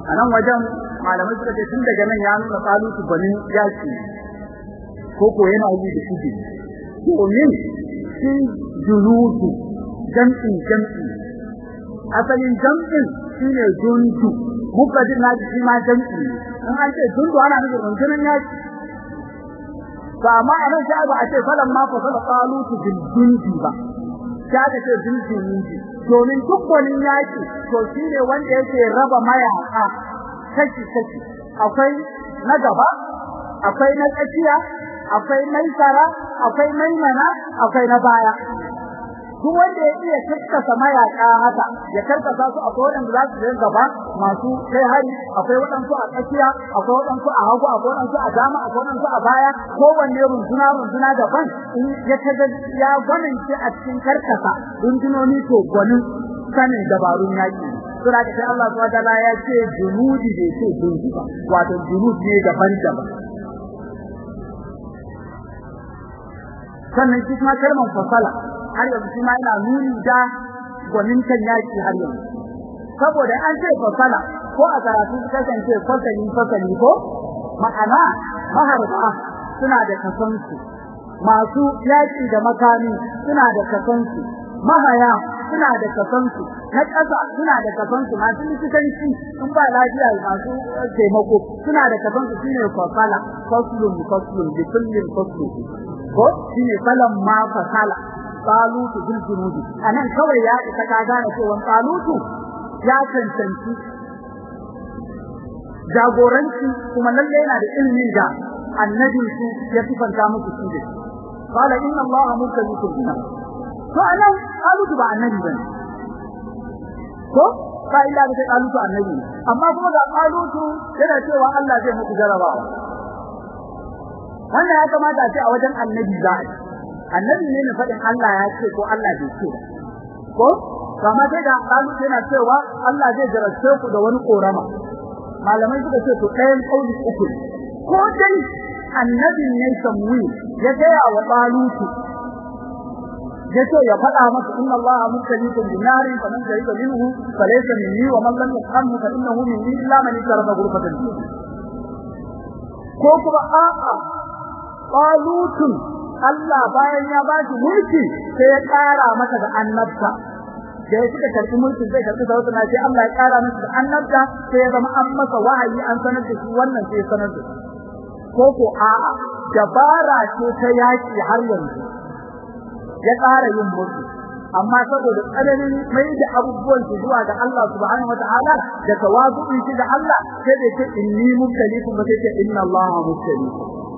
Anan wajen malamai suka ce tun daga nan ya nuna talut banin yaki. Ko ko yana yi da shi domin shi junudu jam'in jam'i asalin jam'in shine jundu mufradin na shi ma jam'i in an ce jundu ana nufin rundunar yaki. Ba amma a nan sai ba a ce falan ma fa fala qalutu bil jundi ba. Sai aka ce bil jundi domin duk wani yaki to shine wanda yake raba mayaka kashi kashi akwai na gaba akwai na tsakiya akwai maisara akwai maimana akwai na baya. Duk wanda ya iya karkasa mayaka haka ya karkasa su akwai waɗanda za su je gaba masu kai hari akwai waɗansu a tsakiya akwai waɗansu a hagu akwai waɗansu a dama akwai waɗansu a baya. Kowanne runduna runduna daban. In ya kaga ya gwanince a cikin karkasa rundunoni to gwanin sanin dabarun yaki sura ta Allah subhanahu wa ta'ala ya ce junudi bai ce junudi wato junud ne daban-daban. Sannan shi kuma kalmar fasala har yanzu shi ma yana nuni da gwanintan yaki har yanzu. Saboda an ce fasala ko a karatu su kasance fasali fasali ko? Ma'ana maharba suna da kasansu. Masu yaki da makami suna da kasansu. Mahaya suna da kasansu. Na ƙasa suna da kasansu. Masu likitanci in ba lafiya masu taimako suna da kasansu. Shine fasala faslun faslun bi kullin faslun. Ko? Shine salam ma fasala. Talutu bil junudi a nan kawai ya isa ka gane cewa talutu ya cancanci jagoranci kuma lalle yana da ilimin da annabin su ya sifanta musu shi da qala inna allaha mulkun bina. To a nan talutu ba annabi ba ne ko? Ba illa da talutu annabi amma kuma ga talutu yana cewa Allah zai muku jarabawa. Wannan ya kamata a ce a wajen annabi za a annabi ne na faɗin Allah ya ce ko Allah bai ce ko? Kama sai da kalu yana cewa Allah zai jarabce ku da wani korama. Malamai suka ce to ɗayan kauli uku ko dai annabi ne samwi ya gaya wa talutu ya ce ya faɗa masa inna Allah mukallifun binarin fa man shahida minhu falaysa minni wa man lam yafhamhu fa innahu minni illa man ittarafa ghurfatan. Ko kuma a'a qalutun Allah bayan ya ba shi mulki sai ya ƙara masa da annabta. Da suka karɓi mulki zai karɓi sarauta na sai Allah ya ƙara masa da annabta sai ya zama an wahayi an sanar da shi wannan sai sanar da ko ko dabara ce ta yaki har yanzu. Ya ƙara yin mulki. Amma saboda tsananin mai da abubuwan su zuwa ga Allah subhanahu wataala da tawazu'i shi da Allah sai da ce inni mukallifun ba sai ce inna Allah mukallifun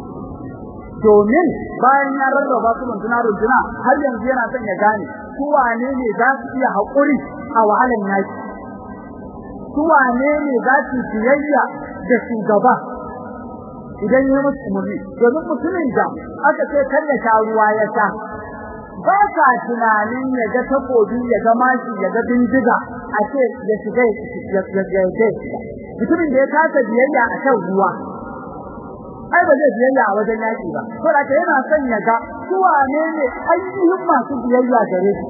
domin bayan ya rarraba su runduna runduna har yanzu yana son ya gane su wane ne za su iya haƙuri a wahalan yaki. Su wane ne za su biyayya da shugaba idan ya musu umarni. Domin mutumin da aka ce kar ya sha ruwa ya sha ba ka tunanin ya ga takobi ya ga mashi ya ga bindiga a ce ya shiga ya mutumin da ya kasa biyayya a kan ruwa ai ba zai biyayya a wajen yaki ba. To da yana son ya ga su wane ne ainihin masu biyayya gare shi.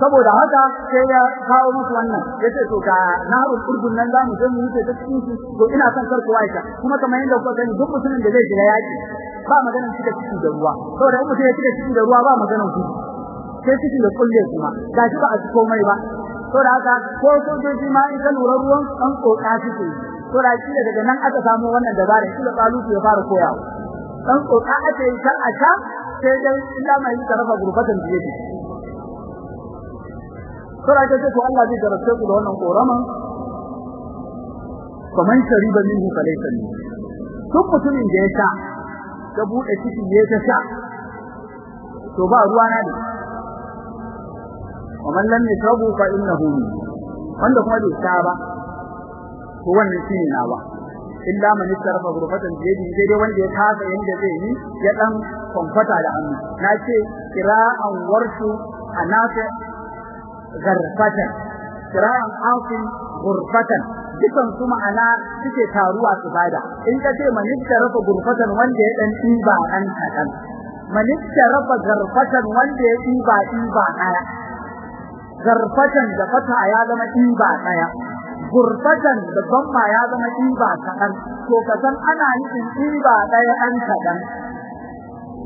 Saboda haka sai ya kawo musu wannan. Yace to ga narul urbun nan za mu je mu wuce ta cikin shi. To ina son kar kowa ya kuma kamar yadda kuka gani duk mutumin da zai shiga yaki ba maganar cika ciki da ruwa. Saboda in mutum ya cika ciki da ruwa ba maganar ku sai ciki da kulle kuma. Gashi ba a ci komai ba. Saboda haka ko sojoji ma in ka lura ruwan an koka suke to da shi daga nan aka samu wannan dabara shi da kalutu ya fara koyawa dan koka ake yi kar a sha sai dai illa mai tarafa gurbatan da yake sura ta ce to Allah zai jarabce ku da wannan koraman kaman shariba minhu falaysa min duk mutumin da ya sha ta bude ciki ya ta sha to ba ruwa na ne ومن لم يشربه فإنه wanda kuma bai sha ba to wannan shine nawa. Illa man istarafa ghurfatan bi yadi sai dai wanda ya kasa yanda zai yi ya dan kwamfata da hannu. Na ce qira'an warshu anafi garfatan qira'an asim ghurfatan. Dukan su ma'ana suke taruwa su ba da. In ka ce man istarafa ghurfatan wanda ya dan diba an kadan man istarafa garfatan wanda ya diba diba ɗaya garfatan da fata ya zama diba ɗaya gurfatan da bamma ya zama diba kadan to kasan ana yin diba ɗaya an kadan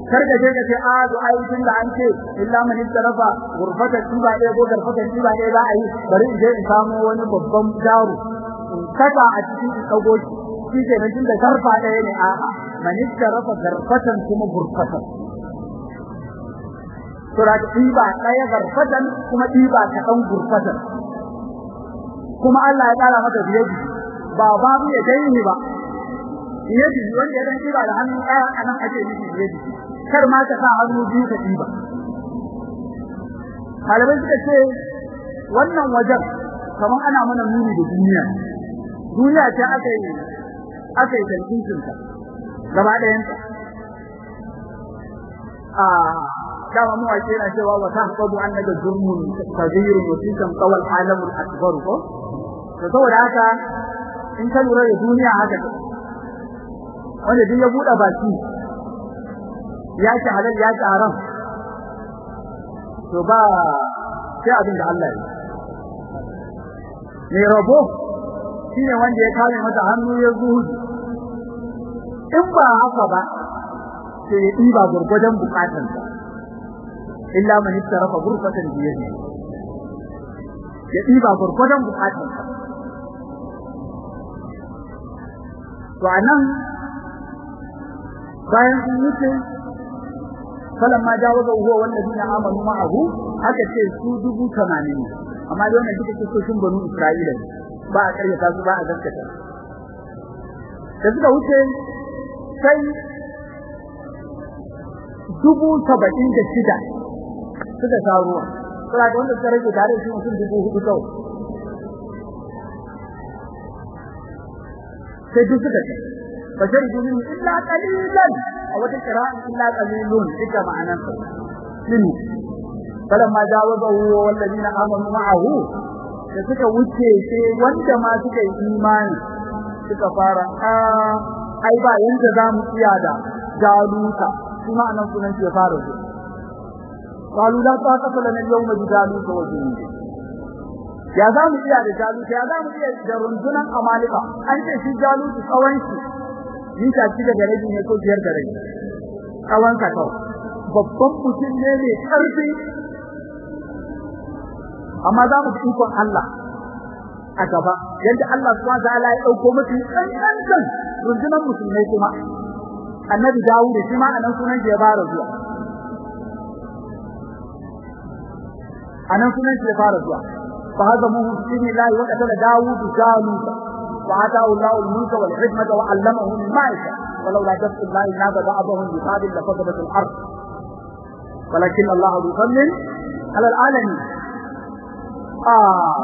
kar ka je ka ce a to ai tun da an ce illa man istarafa gurfata tiba ɗaya ko garfata tiba ɗaya za a yi bari in je in samu wani babban jaro in kasa a cikin in ɗago shi. Ke nan tun da garfa ɗaya ne a'a man istarafa garfatan kuma gurfatan. Sura ɗiba ɗaya garfatan kuma ɗiba ta ɗan gurfatan. Kuma Allah ya ƙara mata biyaji ba babu ya dai ba. Biyaji wanda ya dan ɗiba da hannu ɗaya a nan ake nufi biyaji kar ma ka sa hannu biyu ka ɗiba. Malamai suka ce wannan wajen kamar ana mana nuni da duniya. Duniya ce aka yi aka yi tantinta gaba ɗayanta. A dama mu ake yana cewa wa tahsabu annaka zulmun kabir wa tikan qawal alamul akbar ko? To saboda haka in ka lura da duniya haka wanda duk ya buɗe baki ya ci halal ya ci haram to ba sai abin da Allah ya ne rabo shine wanda ya kame masa hannu ya zuhudu in ba haka ba sai ya ɗiba gurgudan bukatansa illa man ittarafa ghurfatan bi yadihi. Ya diba gurgudan bukatun to a nan bayan sun wuce falamma jawaza huwa wallazina amanu ma'ahu aka ce su dubu tamanin amma da wannan duka cikin banu Isra'ila ba a karyata su ba a gaskata da suka wuce sai dubu saba'in da shida suka sha ruwa. Suna da wanda suka rage tare shi mutum dubu huɗu kawai. sai duk suka ce fa sai dubu illa qalilan a wata qira'a illa qalilun ita ma'anar sa min falamma jawaza huwa wallazina amanu ma'ahu da suka wuce sai wanda ma suka yi imani suka fara a ai ba yanda zamu iya da jaluta kuma anan sunan ke fara zuwa قالوا لا طاقة لنا اليوم بجالوت وجنود ya za mu iya da jalut ya za mu iya da rundunan amalika? An ce shi jalut tsawon shi. Ni ta ci daga rabi ne ko biyar da rabi? Tsawon ka kawai. Babban mutum ne mai ƙarfi amma za mu ci ikon Allah a gaba. Yadda Allah subhanahu wa ta'ala ya ɗauko mutum kankan rundunan musulmai kuma. Annabi Dawud shi ma a nan sunan ya bara zuwa. Anan sunan shi ya fara zuwa. فهزموا بسم الله وقتل داوود جالوت وآتاه الله الملك والحكمة وعلمه مما يشاء. ولولا دفع الله نادى بعضهم بباب لفضلت الأرض. ولكن الله ذو فضل على العالمين. آه.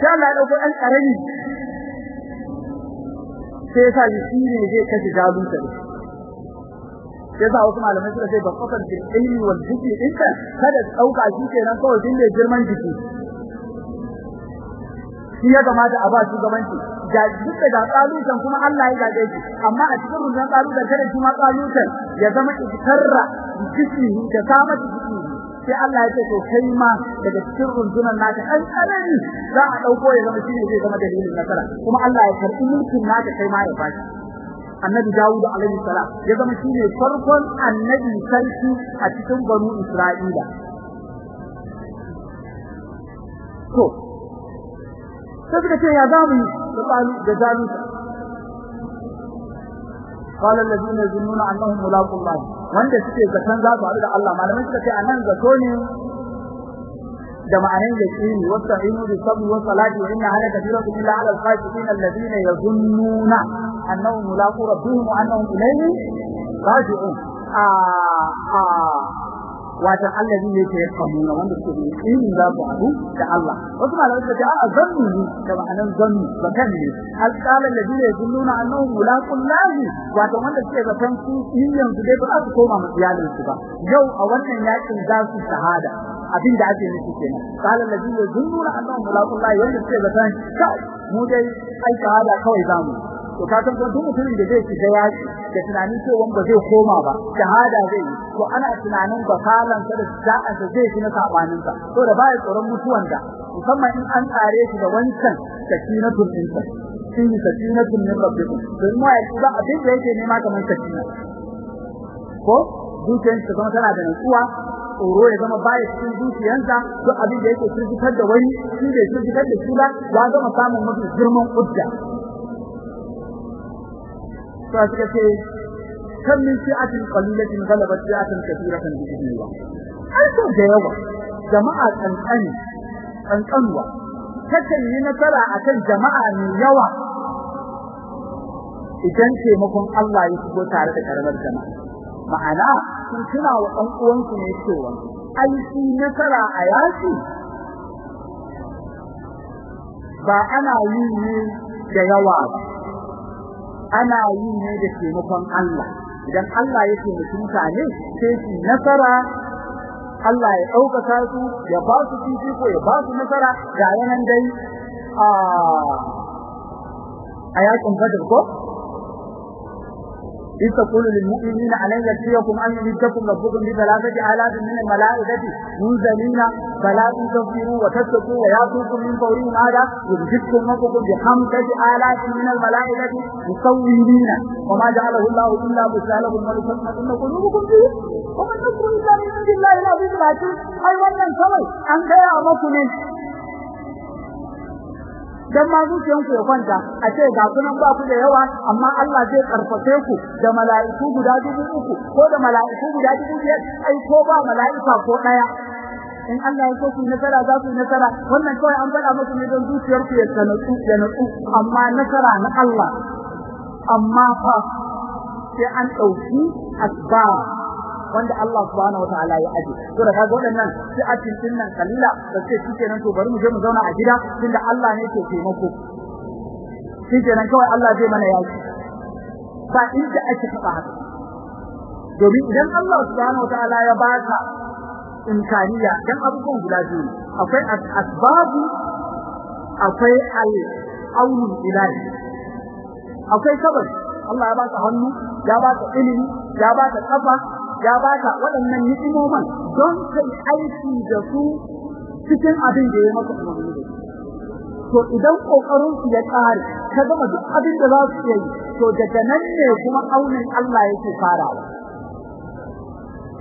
كان الله يقول أن أرني. كيف يسير لجيء كيف جالوت kaza hukuma da mutane sai ba kokan cikin ilmi wal jiki din ka kada dauka shi kenan shi ya kamata a ba shugabanci. Da duka da kalutan kuma Allah ya gaje shi. Amma a cikin rundunar kalutan kada shi ma kalutan ya zama iskarra jiki da kama jiki. Sai Allah ya ce to kai ma daga cikin rundunar naka an tsanani za a ɗauko ya zama shi ne zai zama dalilin nasara. Kuma Allah ya karɓi mulkin naka kai ma ya bashi annabi Dawud alaihi salam ya zama shine farkon annabi sarki a cikin banu Isra'ila. To sai suka ce ya za mu da qalu da jalut qala alladhina yazunnuna annahum mulaqu Allah wanda suke zaton za su haɗu da Allah malamai suka ce a nan zato ne da ma'anin yaqini wasta'inu bis sabri was salati wa inna ala kathiratin illa ala al-khashiin alladhina yazunnuna annahum mulaqu rabbihim wa annahum ilayhi raji'un. A a wata allazi ne ke kamuna wanda suke da yaqini za su haɗu da Allah. Wasu malamai suka ce a zannu ne. Da ma'anan zannu bakan ne. Alqala alladhina yazunnuna annahum mulaqu Allah wato wanda suke zaton su yanzu dai ba su koma ma iyalinsu ba. Yau a wannan yaƙin za su shahada. Abin da ake nufi kenan. Qala alladhi yazunnuna annahum mulaqu Allah wanda suke zaton mu dai ai shahada kawai za mu to ka san duk mutumin da zai shiga yaki da tunanin cewa ba zai koma ba shahada zai yi. To ana tunanin bakalan sa da za a da zai shi na sabanin sa. To da baya tsoron mutuwan da musamman in an tsare shi da wancan sakinatun din sa shi sakinatun min rabbikum. To in ma yaki ba abin da yake nema kamar sakina ko? Zuciyarsa ta zama tana da nutsuwa tsoro ya zama baya cikin zuciyarsa duk abin da yake firgitar da wani shi bai firgitar da shi ba ya zama samun mafi girman hujja. Sai suka ce kan min fi'atin qalilatin ghalabat fi'atan kathiratan bi idnillah ai to da yawa jama'a kankani kankanwa takan yi nasara akan jama'a mai yawa idan taimakon Allah ya shigo tare da karamar jama'a ma'ana sun tuna wa ɗan uwansu ne cewa ai shi nasara a yaki ba ana yi ne da yawa ba ana yi ne da taimakon Allah. Idan Allah ya taimaki mutane sai su nasara. Allah ya ɗaukaka su ya ba su fifiko ya ba su nasara. Ga yanan dai a yaƙin Badr ko? إذ تقول للمؤمنين ألن يكفيكم أن يمدكم ربكم بثلاثة آلاف من الملائكة منزلين فلا تصبروا وتتقوا ويأتوكم من فورهم هذا يمدكم ربكم بخمسة آلاف من الملائكة مسومين وما جعله الله إلا بشرى لكم ولتطمئن قلوبكم به ومن نصر إلا من عند الله العزيز الحكيم. أي wannan kawai an gaya muku dan ma zuciyanku ya kwanta a ce ga kunan ba ku da yawa amma Allah zai karfafe ku da mala'iku guda dubu uku ko da mala'iku guda dubu biyar ai ko ba mala'ika ko ɗaya in Allah ya so nasara za ku nasara. Wannan kawai an faɗa muku ne don zuciyarku ya tsanatsu ya natsu. Amma nasara na Allah amma fa sai an ɗauki asbab wanda Allah subhanahu wataala ya aje. To da kaga waɗannan sai a cikin nan kalila sai shi nan to bari mu je mu zauna a gida tunda Allah ne ke taimako. Shi nan kawai Allah zai mana yaki. Ba inda ake taba haka. Domin idan Allah subhanahu wataala ya baka imkaniya dan abubuwan guda biyu akwai asbabu akwai al-aunul ilahi akwai sabab Allah ya baka hannu ya baka ilimi ya baka kafa ya baka waɗannan ni'imoman don kai aiki da su cikin abin da ya maka umarni da to idan ƙoƙarin su ya kare ka gama duk abin da za su yi to daga nan ne kuma aunin Allah yake farawa.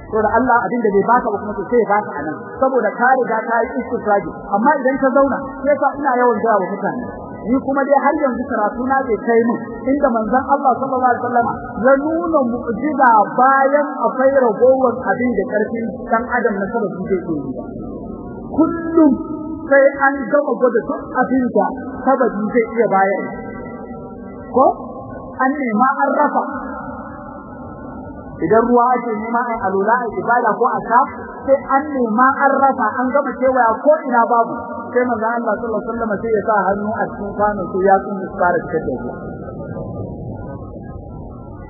To da Allah abin da bai baka ba kuma to sai ya baka a nan saboda ka riga ka yi istifraji amma idan ka zauna sai fa ina yawan jawo mutane ni kuma dai har yanzu karatu na bai kai mun inda manzon Allah sallallahu alaihi wasallam ya nuna mu'jiza bayan akwai ragowar abin da ƙarfin dan adam na sababi zai yi. Kullum sai an gama gwada duk abin da sababi zai iya bayar. Ko? An nema an idan ruwa ake nema ai alula ibada ko aka sai an nema an rafa an gama cewa ko ina babu. Sai manzo Allah sallallahu alaihi wasallam sai ya sa hannu a cikin kwano sai ya tsun fara cikin da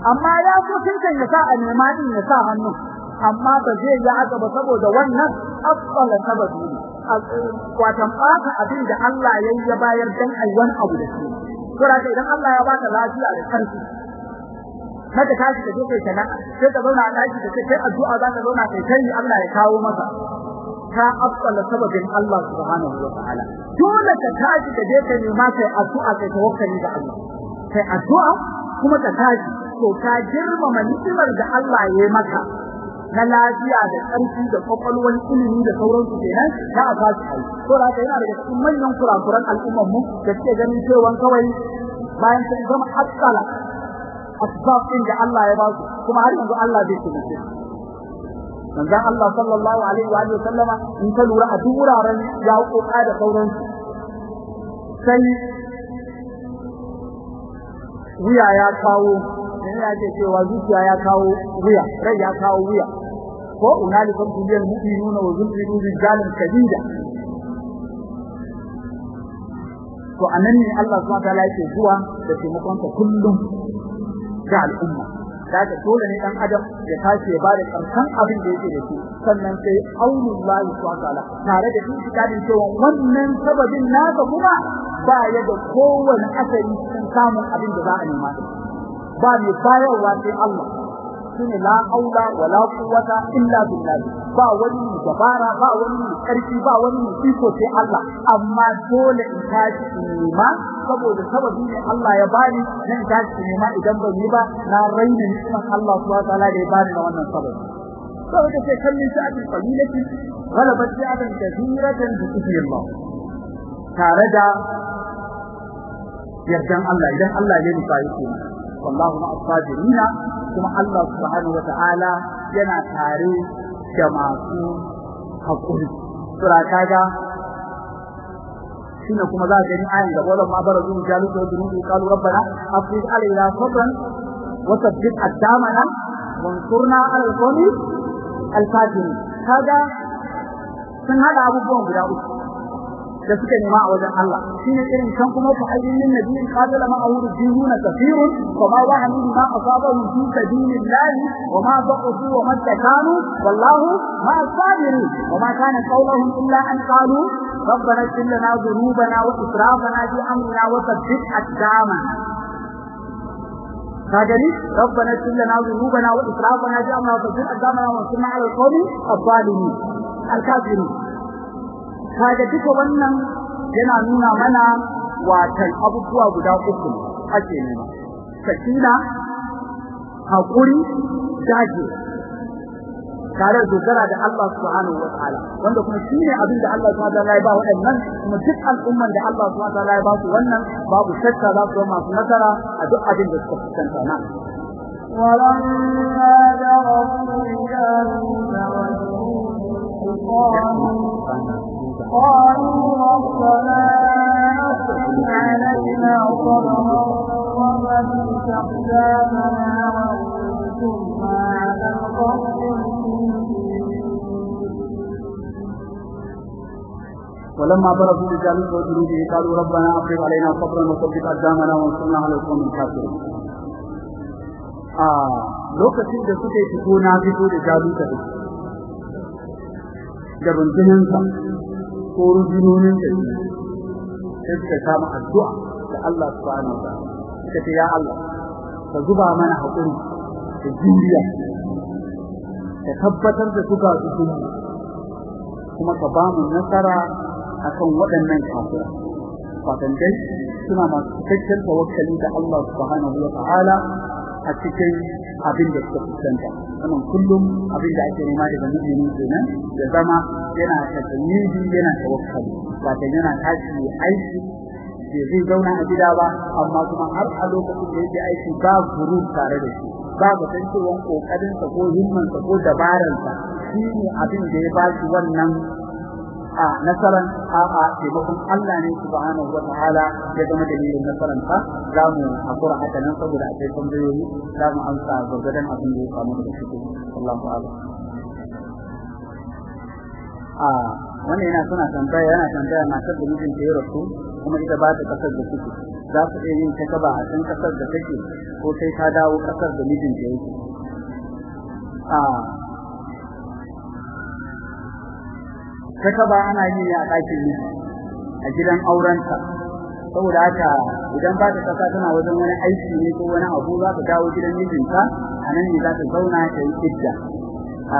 amma ya so kinkan ya sa a nema din ya sa hannu. Amma ba zai yi haka ba saboda wannan afsala sababi watan fata abin da Allah ya yi ya bayar dan ai wani abu da shi. Saboda idan Allah ya baka lafiya da ƙarfi kada ka shi da kai sana'a sai ka zauna a daki da kai addu'a za ka zauna kai kai Allah ya kawo maka. Ka afsala sababin Allah subhanahu wa ta'ala. Dole ka tashi da dai kai ma kai addu'a kai tawakkali ga Allah. Kai addu'a kuma ka tashi. To ka girmama ni'imar da Allah ya yi maka na lafiya da ƙarfi da kwakwalwar ilimi da sauransu kenan za a tashi ai to da haka yana daga cikin manyan kurakuran al'ummar mu da suke ganin cewa kawai bayan sun gama afsala asbab din da Allah ya ba su kuma har yanzu Allah bai ce musu manzon Allah sallallahu alaihi wa sallama in ka lura a duk wuraren ya koka da sauran sai wuya ya kawo ya ce cewa zuciya ya kawo wuya rai ya kawo wuya. Ko unali kan duniyar mu'minuna wa zulfilu bil zalim kadida to a nan ne Allah subhanahu wa ta'ala yake zuwa da taimakon sa kullum. Ga al'umma. Da ka dole ne dan adam ya tashi ya ba da ƙarshen abin da yake da shi. Sannan sai subhanahu ta'ala tare da shi kadin cewa wannan sababin naka kuma ba ya da kowane asali cikin samun abin da za a nema. Ba mai bayarwa sai Allah. Shine la aula wala quwwata illa billah. Ba wani dabara ba wani ƙarfi ba wani iko sai Allah. Amma dole in tashi nema saboda sababi ne Allah ya bani nan tashi nema idan ban yi ba na raina ni'imar Allah subhanahu wa ta'ala da ya bani da wannan sababi. Saboda sai kallin sa'atin qalilati ghalabat sa'atan kathiratan bi idhnillah tare da yardan Allah idan Allah ya nufa yake. Wallahu ma asabirina kuma Allah subhanahu wa ta'ala yana tare da masu haƙuri sura kaga shine kuma za ka gani ayan da wannan ma barazu da dunubi qalu rabbana afrij alaina sabran wa sabbit aqdamana wansurna ala alqawmi alkafirin kaga sun hada abubuwan guda uku. Da suka nema a wajen Allah shine irin kan kuma fa ayyuhin nabiyyin qala ma awru dinuna kathirun wa ma wahanu ma asabahu fi sabilillah wa ma baqu wa ma takanu wallahu ma sabirin wa ma kana qawluhum illa an qalu ربنا اغفر لنا ذنوبنا واسرافنا في امرنا وثبت اقدامنا كاجري ربنا اغفر لنا ذنوبنا واسرافنا في امرنا وثبت اقدامنا وانصرنا على القوم الظالمين الكافرين kaga duka wannan yana nuna mana watan abubuwa guda uku ake nema sakina hakuri daji tare dogara da Allah subhanahu wa ta'ala wanda kuma shine abin da Allah subhanahu wa ta'ala ya ba waɗannan kuma duk al'umman da Allah subhanahu wa ta'ala ya ba su wannan babu shakka za su zama masu nasara a duk abin da suka fuskanta na ولما درسوا جالوت قالوا ربنا ولما برزوا لجالوت وجنوده قالوا ربنا افرغ علينا صبرا وثبت أقدامنا وانصرنا على القوم الكافرين. آه lokacin da suka fito na fito da jaluta da ko runtunonin da sai suka kama addu'a da Allah subhanahu wa ta'ala. Suka ce ya Allah ka zuba mana haƙuri da juriya ka tabbatar da suka su kuma ka ba mu nasara akan waɗannan kafira. Fatan dai suna masu cikakken tawakkali da Allah subhanahu wa ta'ala a cikin abin da suka fuskanta. Wannan kullum abin da ake nema daga mu'mini kenan ya zama yana tasayyidi yana tawakkali. Fatan yana tashi aiki bai zai zauna a gida ba amma kuma har a lokacin da yake aiki ba guru tare da shi. Ba ga tantuwan kokarinsa ko himmansa ko dabararsa shi ne abin da ya ba shi wannan a nasaran a a taimakon Allah ne subhanahu wa ta'ala ya zama dalilin nasaran ka za mu hakura haka nan saboda a kai tambayoyi. Za mu amsa gwargwadon abin da ya samu daga shi Allah ta'ala a wannan yana suna tambaya yana tambaya matar da mijin ta ya rasu kuma ita ba ta ƙasar da suke za su iya yin ta ba a can ƙasar da take ko sai ta dawo ƙasar da mijin ta yake. A ba ana yi ne a ɗakin miji a gidan aurenta. Saboda haka idan ba ta kasa tana wajen wani aiki ne ko wani abu za ta dawo gidan mijinta a nan ne za ta zauna ta yi idda. A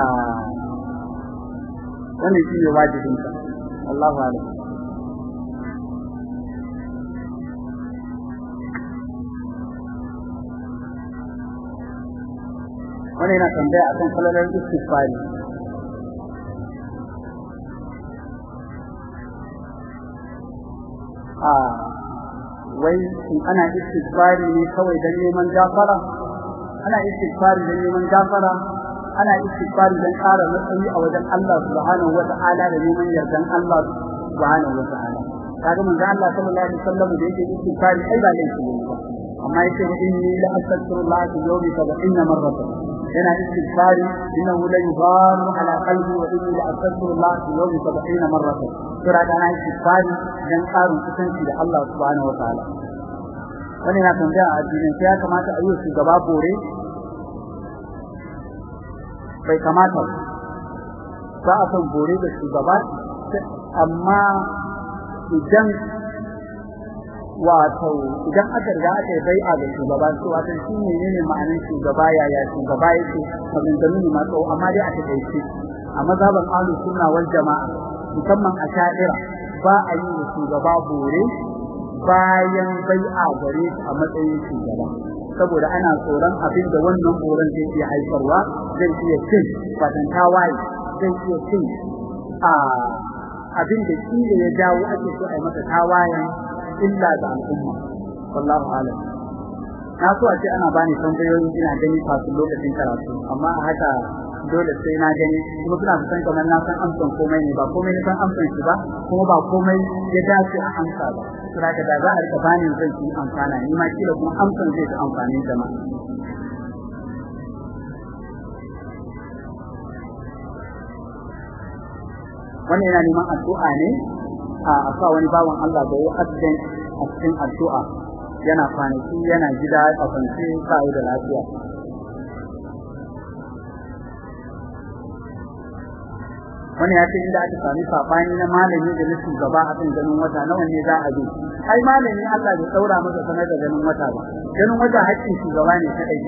wannan shi ne wajibinta. Allahu a'lam. Wannan yana tambaya akan falalar istighfari. A wai ana istighfari ne kawai dan neman gafara? Ana istighfari dan neman gafara? Ana istighfari dan ƙara matsayi a wajen Allah subhanahu wata'ala da neman yardan Allah subhanahu wata'ala kaga manzo Allah sallallahu alaihi wasallam da yake istighfari ai ba laifi ne amma yake inni la astaghfirullah fi yawmi 70 marratan yana istighfari innahu la yugharu ala qalbi wa inni la astaghfirullah fi yawmi 70 marratan. Sura da istighfari dan karin kusanci da Allah subhanahu wa ta'ala. Wannan na tambaya a addinin sai ya kamata a yi su gaba bore? Bai kamata ba. A son bore da shugaba amma idan wato idan aka riga aka yi bai'a da shugaba to wato shi ne ne ma'anar shugaba yaya shugaba yake maganganu ne masu amma dai a taƙaice a mazhaban ahlus sunna wal jama'a musamman a sha'ira ba a yi wa shugaba bore bayan bai'a gare shi a matsayin shugaba. Saboda ana tsoron abin da wannan boren zai iya haifarwa zai iya cin fatan tawaye zai iya cin a abin da shi ya jawo ake so a yi masa tawayen illa ga al'umma. Wallahu alam. Na so a ce ana bani tambayoyi ina gani kafin lokacin karatu amma a haka dole sai na gani. Kuma suna san kamar na san amsan komai ne ba komai na san amsan shi ba kuma ba komai ya dace a amsa ba. Saboda da za a riƙa bani zan yi amfana ni ma kila kuma amsan zai ta amfani jama'a. Wannan yana neman addu'a ne? A sa wani bawan Allah da ya accident a cikin addu'a yana kwanaki yana gida a kwance ba da lafiya. Wani ya ce inda aka sami saɓani na malami da na shugaba a kan ganin wata nawa ne za a bi? Ai malami Allah bai daura masa sanar da ganin wata ba. Ganin wata haƙƙin shugaba ne kadai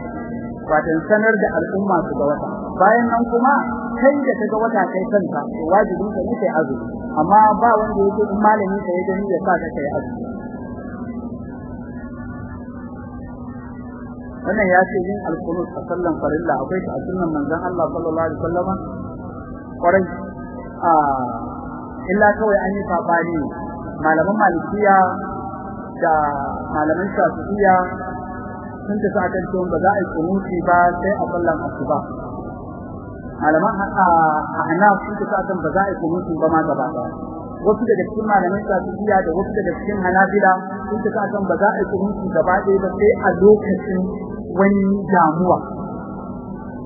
watan sanar da al'umma su ga wata. Bayan nan kuma kai da kaga wata kai kanka wajibin ka ne kai azumi. Amma ba wanda yake in malami ka ya gani ya sa ka kai azumi wannan ya ce yin alqunut a sallan farilla akwai ta sunnan manzon Allah sallallahu alaihi wasallam. Kwarai. A illa kawai an yi saɓani malaman malikiya da malaman shafi'iyya sun tafi a kan cewa ba za a yi kunuti ba sai a sallan asuba. Malaman a hanaf sun tafi a kan ba za a yi kunuti ba ma gaba ɗaya. Wasu daga cikin malaman shafi'iyya da wasu daga cikin hanabila sun tafi a kan ba za a yi kunuti gaba ɗaya ba sai a lokacin wani damuwa.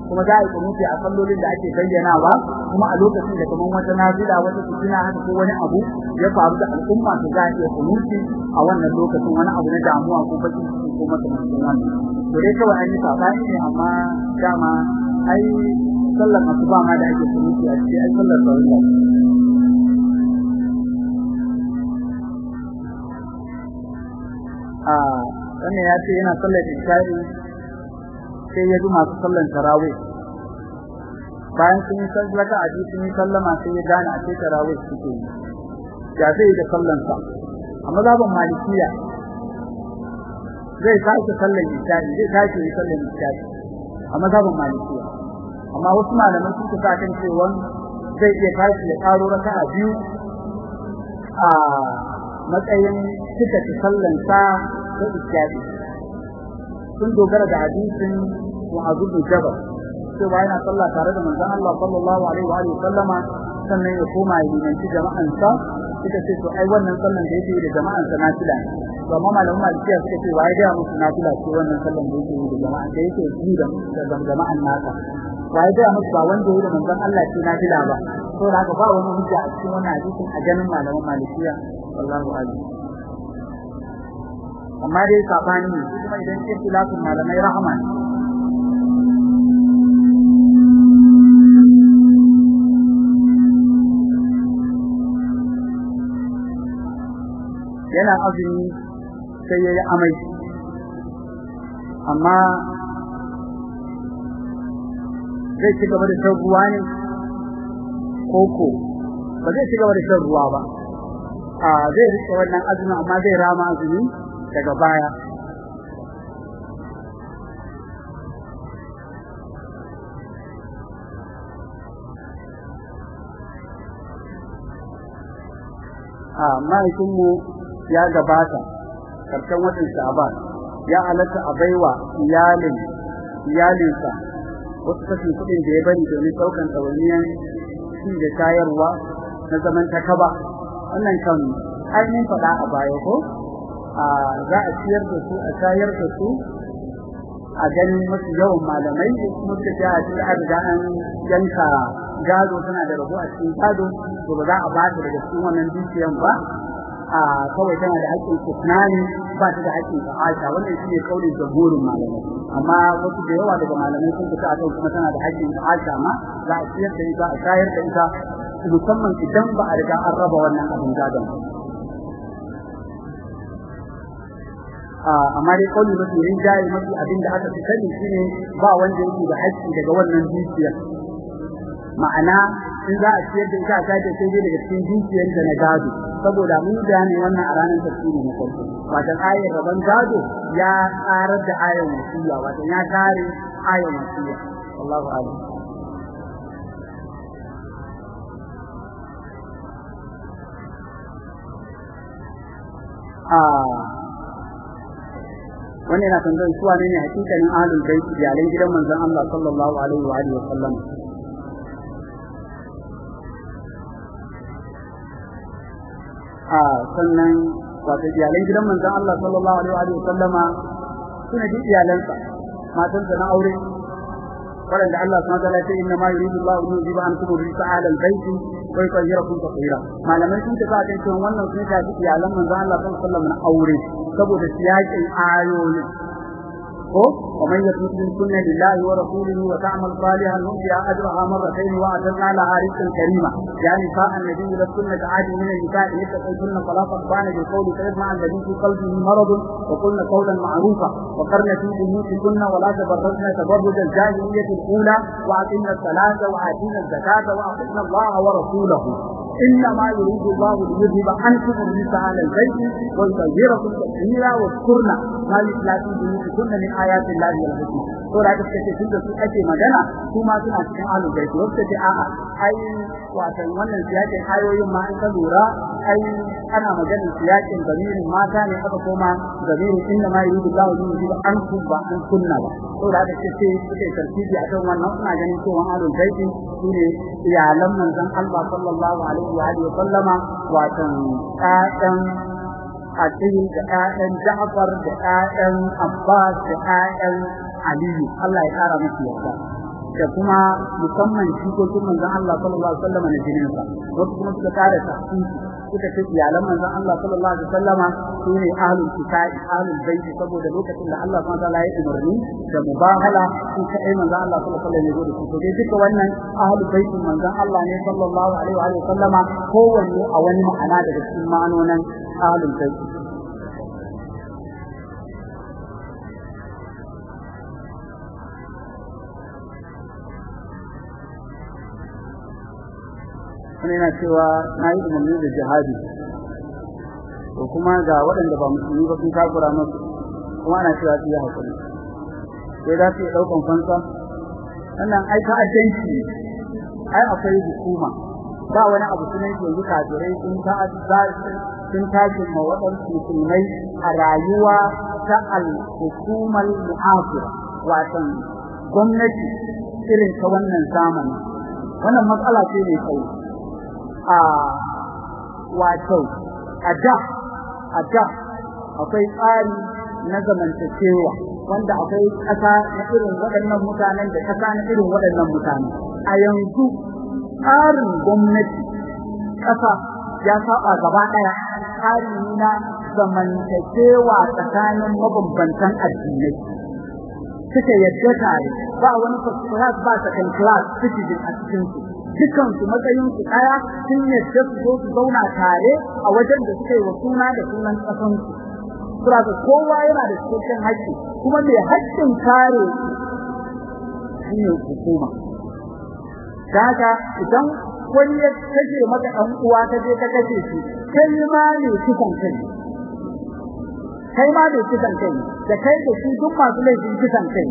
Kuma za a yi kunuti a sallolin da ake bayyanawa kuma a lokacin da kamar wata nafila wata fitina haka ko wani abu ya faru da al'umma to za a iya kunuti a wannan lokacin wani abu na damuwa ko bakin ko makamancin wannan. To dai kawai an yi saɓani ne amma dama ai sallar asuba ma da ake a cikin ai sallar a wannan ya ce yana sallar isha'i sai ya ji masu tarawih. Bayan sun yi a sun yi gane a tarawih suke yi. Ya zai da sallan sa a malikiya zai sake isha'i zai sake yi isha'i. A malikiya. Amma wasu malaman sun ta kan cewa zai iya tashi ya karo raka'a biyu a matsayin cika sallan sa da isha'i. Sun dogara da hadisin Mu'adh bin Jabal cewa yana sallah tare da manzon Allah sallallahu alaihi wa sallama sannan ya koma ya limanci jama'an sa suka ce to ai wannan sallan da yake da jama'an sa nafila to amma malaman malikiya suka ce wai da musu nafila ce wannan sallan da yake da jama'an da yake da jama'an nasa? Wai da musu ba wanda yake da manzon Allah ce nafila ba. To da haka ba wani hujja a cikin wannan hadisin a ganin malaman malikiya wallahu a'lam. Amma dai saɓani kuma idan ke filafin malamai rahama yana azumi sai ya yi amai. Amma zai ci gaba da shan ruwa ne? Koko ba zai ci gaba da shan ruwa ba. A zai riƙe wannan azumi amma zai rama azumi daga baya. A mahaifinmu ya gabata ƙarshen watan sha'ban ya halatta a baiwa iyalin iyalinsa wasu kashin kuɗin da ya bari domin ɗaukan ɗawainiyan shi da shayarwa na zaman takaba wannan kan ainihin faɗa a baya ko? Za a ciyar da su a shayar da su a ganin masu yawan malamai da kuma suka ce a cikin an riga an yanka gado suna da rabo a cikin gado to ba za a ba daga cikin wannan dukiyan ba. A kawai tana da haƙƙin kusnani ba ta da haƙƙin ta'asha wannan shi ne kaulin jagorin malamai. Amma wasu da yawa daga malamai sun fita akan kuma tana da haƙƙin ta'asha ma za a ciyar da ita a shayar da ita musamman idan ba a riga an raba wannan abin gadon amma dai kauli mafi rinjaye mafi abin da aka fi sani shine ba wanda yake da haƙƙi daga wannan dukiyar. Ma'ana in za a ciyar da ita a sake sai dai daga cikin dukiyar da na gado. Saboda mun gane wannan a ranar tafsiri na farko. Wato ayar rabon gado ya karar da ayar wasiya wato ya kare ayar wasiya. Wallahu a'lam. Wannan yana tambayar su wane ne hakikanin ahlul bait iyalan gidan manzon Allah sallallahu alaihi wa alihi wa sallam. A sannan wato iyalan gidan manzon Allah sallallahu alaihi wa sallama suna ji iyalansa. Matansa na aure. Waɗanda Allah subhanahu wa ta'ala ya ce inna ma yuridu Allahu an yuziba ankum rijsa 'ala al-bayt wa yutahhirakum tatheera. Malamai sun tafi akan cewa wannan sun shafi iyalan manzon Allah sallallahu alaihi wa sallam na aure saboda siyakin ayoyi ومن من سنة لله ورسوله وتعمل صالحا نؤتيها أجرها مرتين وأعتدنا لها رزقا كريما. يعني نساء النبي للسنة عادي من النساء إن اتقيتن فلا تخضعن بالقول فيطمع الذي في قلبه مرض وقلن قولا معروفا. وقرن في بيوتكن ولا تبرجن تبرج الجاهلية الأولى وأقمنا الصلاة وآتينا الزكاة وأطعنا الله ورسوله. inna ma yuridu Allahu li yudhiba ankum rijsa ala al-bayt wa yutahhirakum tatheera wa kurna ma li min ayati Allahi wal hikmah to da kake ce su ake magana su ma suna cikin ahlul bait wanda ce a'a ai watan wannan siyakin ayoyin ma an ka lura ai ana maganar siyakin zamirin mata ne aka koma zamirin inna ma yuridu Allahu li yuziba ankum ba an kunna ba. To da kake ce suke tartibi akan wannan suna ganin cewa ahlul bait su ne iyalan manzon Allah sallallahu alaihi wa alihi wa sallama watan ƴaƴan Atiyu da ƴaƴan Ja'far da ƴaƴan Abbas da ƴaƴan Aliyu Allah ya kara musu yarda. Da kuma musamman shikokin manzon Allah sallallahu alaihi wasallam na jinin sa wasu kuma suka kara tafsiri suka ce iyalan manzon Allah sallallahu alaihi wasallama su ne ahlul kitabi ahlul bait saboda lokacin da Allah subhanahu wa ta'ala ya umarni da mubahala su kai manzon Allah sallallahu alaihi wasallam zo to dai duka wannan ahlul bait manzon Allah ne sallallahu alaihi wa sallama kowanne a wani ma'ana daga cikin ma'anonin ahlul bait wani yana cewa na yi umarni da jihadi. To kuma ga waɗanda ba musulmi ba sun takura masu kuma ana cewa su yi haƙuri. Sai za su iya ɗaukan fansa? Wannan ai ta'addanci ai akwai hukuma. Ba wani abu sunan yanzu kafirai sun ta'adda sun tashi ma waɗansu musulmai a rayuwa ta al-hukumar mu'afir watan gwamnati irin ta wannan zamani. Wannan matsala ce mai tsayi a wato a da a da akwai tsari na zamantakewa wanda akwai ƙasa na irin waɗannan mutanen da ƙasa na irin waɗannan mutane a yanzu tsarin gwamnati ƙasa ya saba gaba ɗaya. Tsari na zamantakewa tsakanin mabambantan addinai. Suka yadda tare. Ba wani first class ba second class citizen a cikin su dukan su matsayin su ɗaya sun yadda su zo su zauna tare a wajen da suka yi wa suna da sunan kasan su sura kowa yana da cikakken haƙƙi kuma mai haƙƙin kare shine hukuma. Kaga idan wani ya kace maka dan uwa ka je ka kace shi kai ma ne kisan kai kai ma ne kisan kai da kai da shi duk masu laifin kisan kai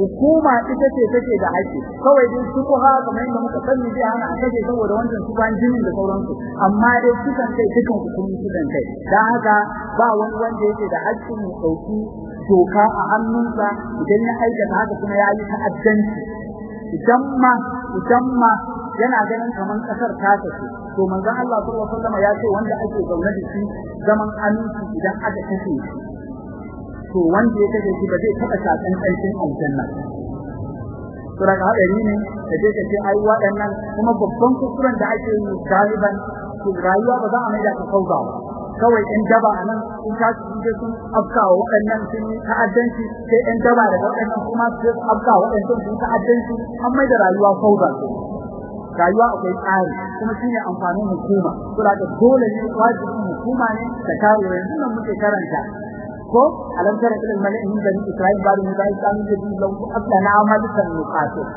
hukuma ita ce take da haƙƙi. Kawai dai su ko ha kamar yadda muka sani zai hana a kace saboda wannan su ban jinin da sauransu. Amma dai kisan kai dukan hukumin kisan kai. Dan haka ba wani wanda yake da haƙƙin ya ɗauki doka a hannunsa idan ya aikata haka kuma ya yi ta'addanci. Idan ma idan ma yana ganin kaman ƙasar ta tafi to manzon Allah sallallahu alaihi wasallam ya ce wanda ake zaune da shi zaman aminci idan aka kashe shi. To wanda ya kashe shi ba zai taba shakan ƙarshen aljanna. To daga hadari ne da je ka ce ai waɗannan kuma babban kuskuren da ake yi galiban to rayuwa ba za a mai da ta kauza ba. Kawai in daba a nan in ka su je sun afka wa waɗannan sun yi ta'addanci sai in daba da waɗannan kuma su afka wa waɗannan sun ta'addanci an mai da rayuwa kauza rayuwa akwai tsari kuma shine amfanin hukuma. To da dole ne wajibin hukuma ne da kare yanzu muke karanta. Ko alam tara ila al-mala'i min bani isra'il ba'da ba'i kan yadi law aslana amalikan nuqatil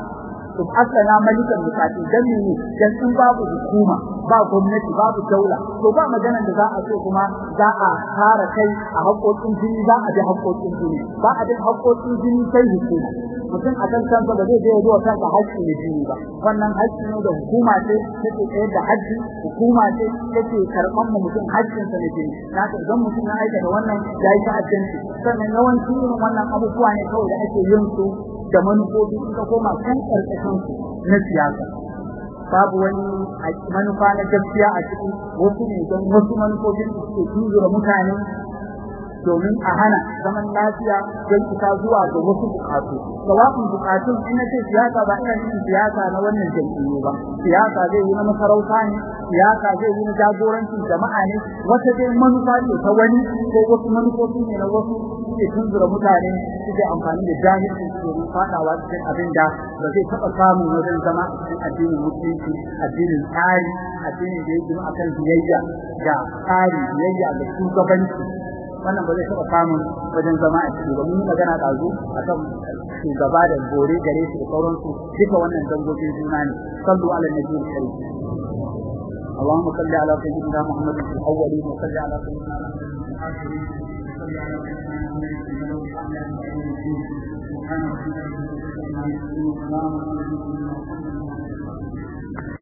to asala malikan mutati dan ne dan in babu hukuma ba gwamnati babu daula. To ba magana da za a ce kuma za a kare kai a haƙoƙin jini za a bi haƙoƙin jini. Ba a bin haƙoƙin jini sai hukuma. Mutum a kan kansa ba zai je zuwa kansa haƙƙi ne jini ba. Wannan haƙƙi ne da hukuma ce take tsayar da haƙƙi hukuma ce take karɓan mu mutum haƙƙin sa ne jini naka idan mutum ya aikata wannan ya yi ta'addanci. Sannan yawanci irin wannan abubuwa ne kawai da ake yin su da manufofi suka koma kan ƙarƙashin su na siyasa. Babu wani manufa na gaskiya a cikin wasu ne don wasu manufofin da suke tunzura mutane domin a hana zaman lafiya don isa zuwa ga wasu bukatu sawa'un bukatun in ce siyasa ba ina nufin siyasa na wannan jam'iyyu ba. Siyasa zai yi na masarauta ne siyasa zai yi na jagorancin jama'a ne. Wata dai manufa ce ta wani ko wasu manufofi ne na wasu suke tunzura mutane suke amfani da jahilci domin fadawa cikin abin da ba zai taɓa samun wajen zama a cikin addinin musulunci addinin tsari addinin da ya gina akan biyayya da tsari biyayya da shugabanci wannan ba zai taɓa samun wajen zama a ciki ba mun magana ɗazu akan shugaba da gore gare shi da sauransu duka wannan dangogin juna ne sallu ala nabi karim اللهم صل على سيدنا محمد في الاولين وصل على سيدنا محمد في الاخرين في الاولين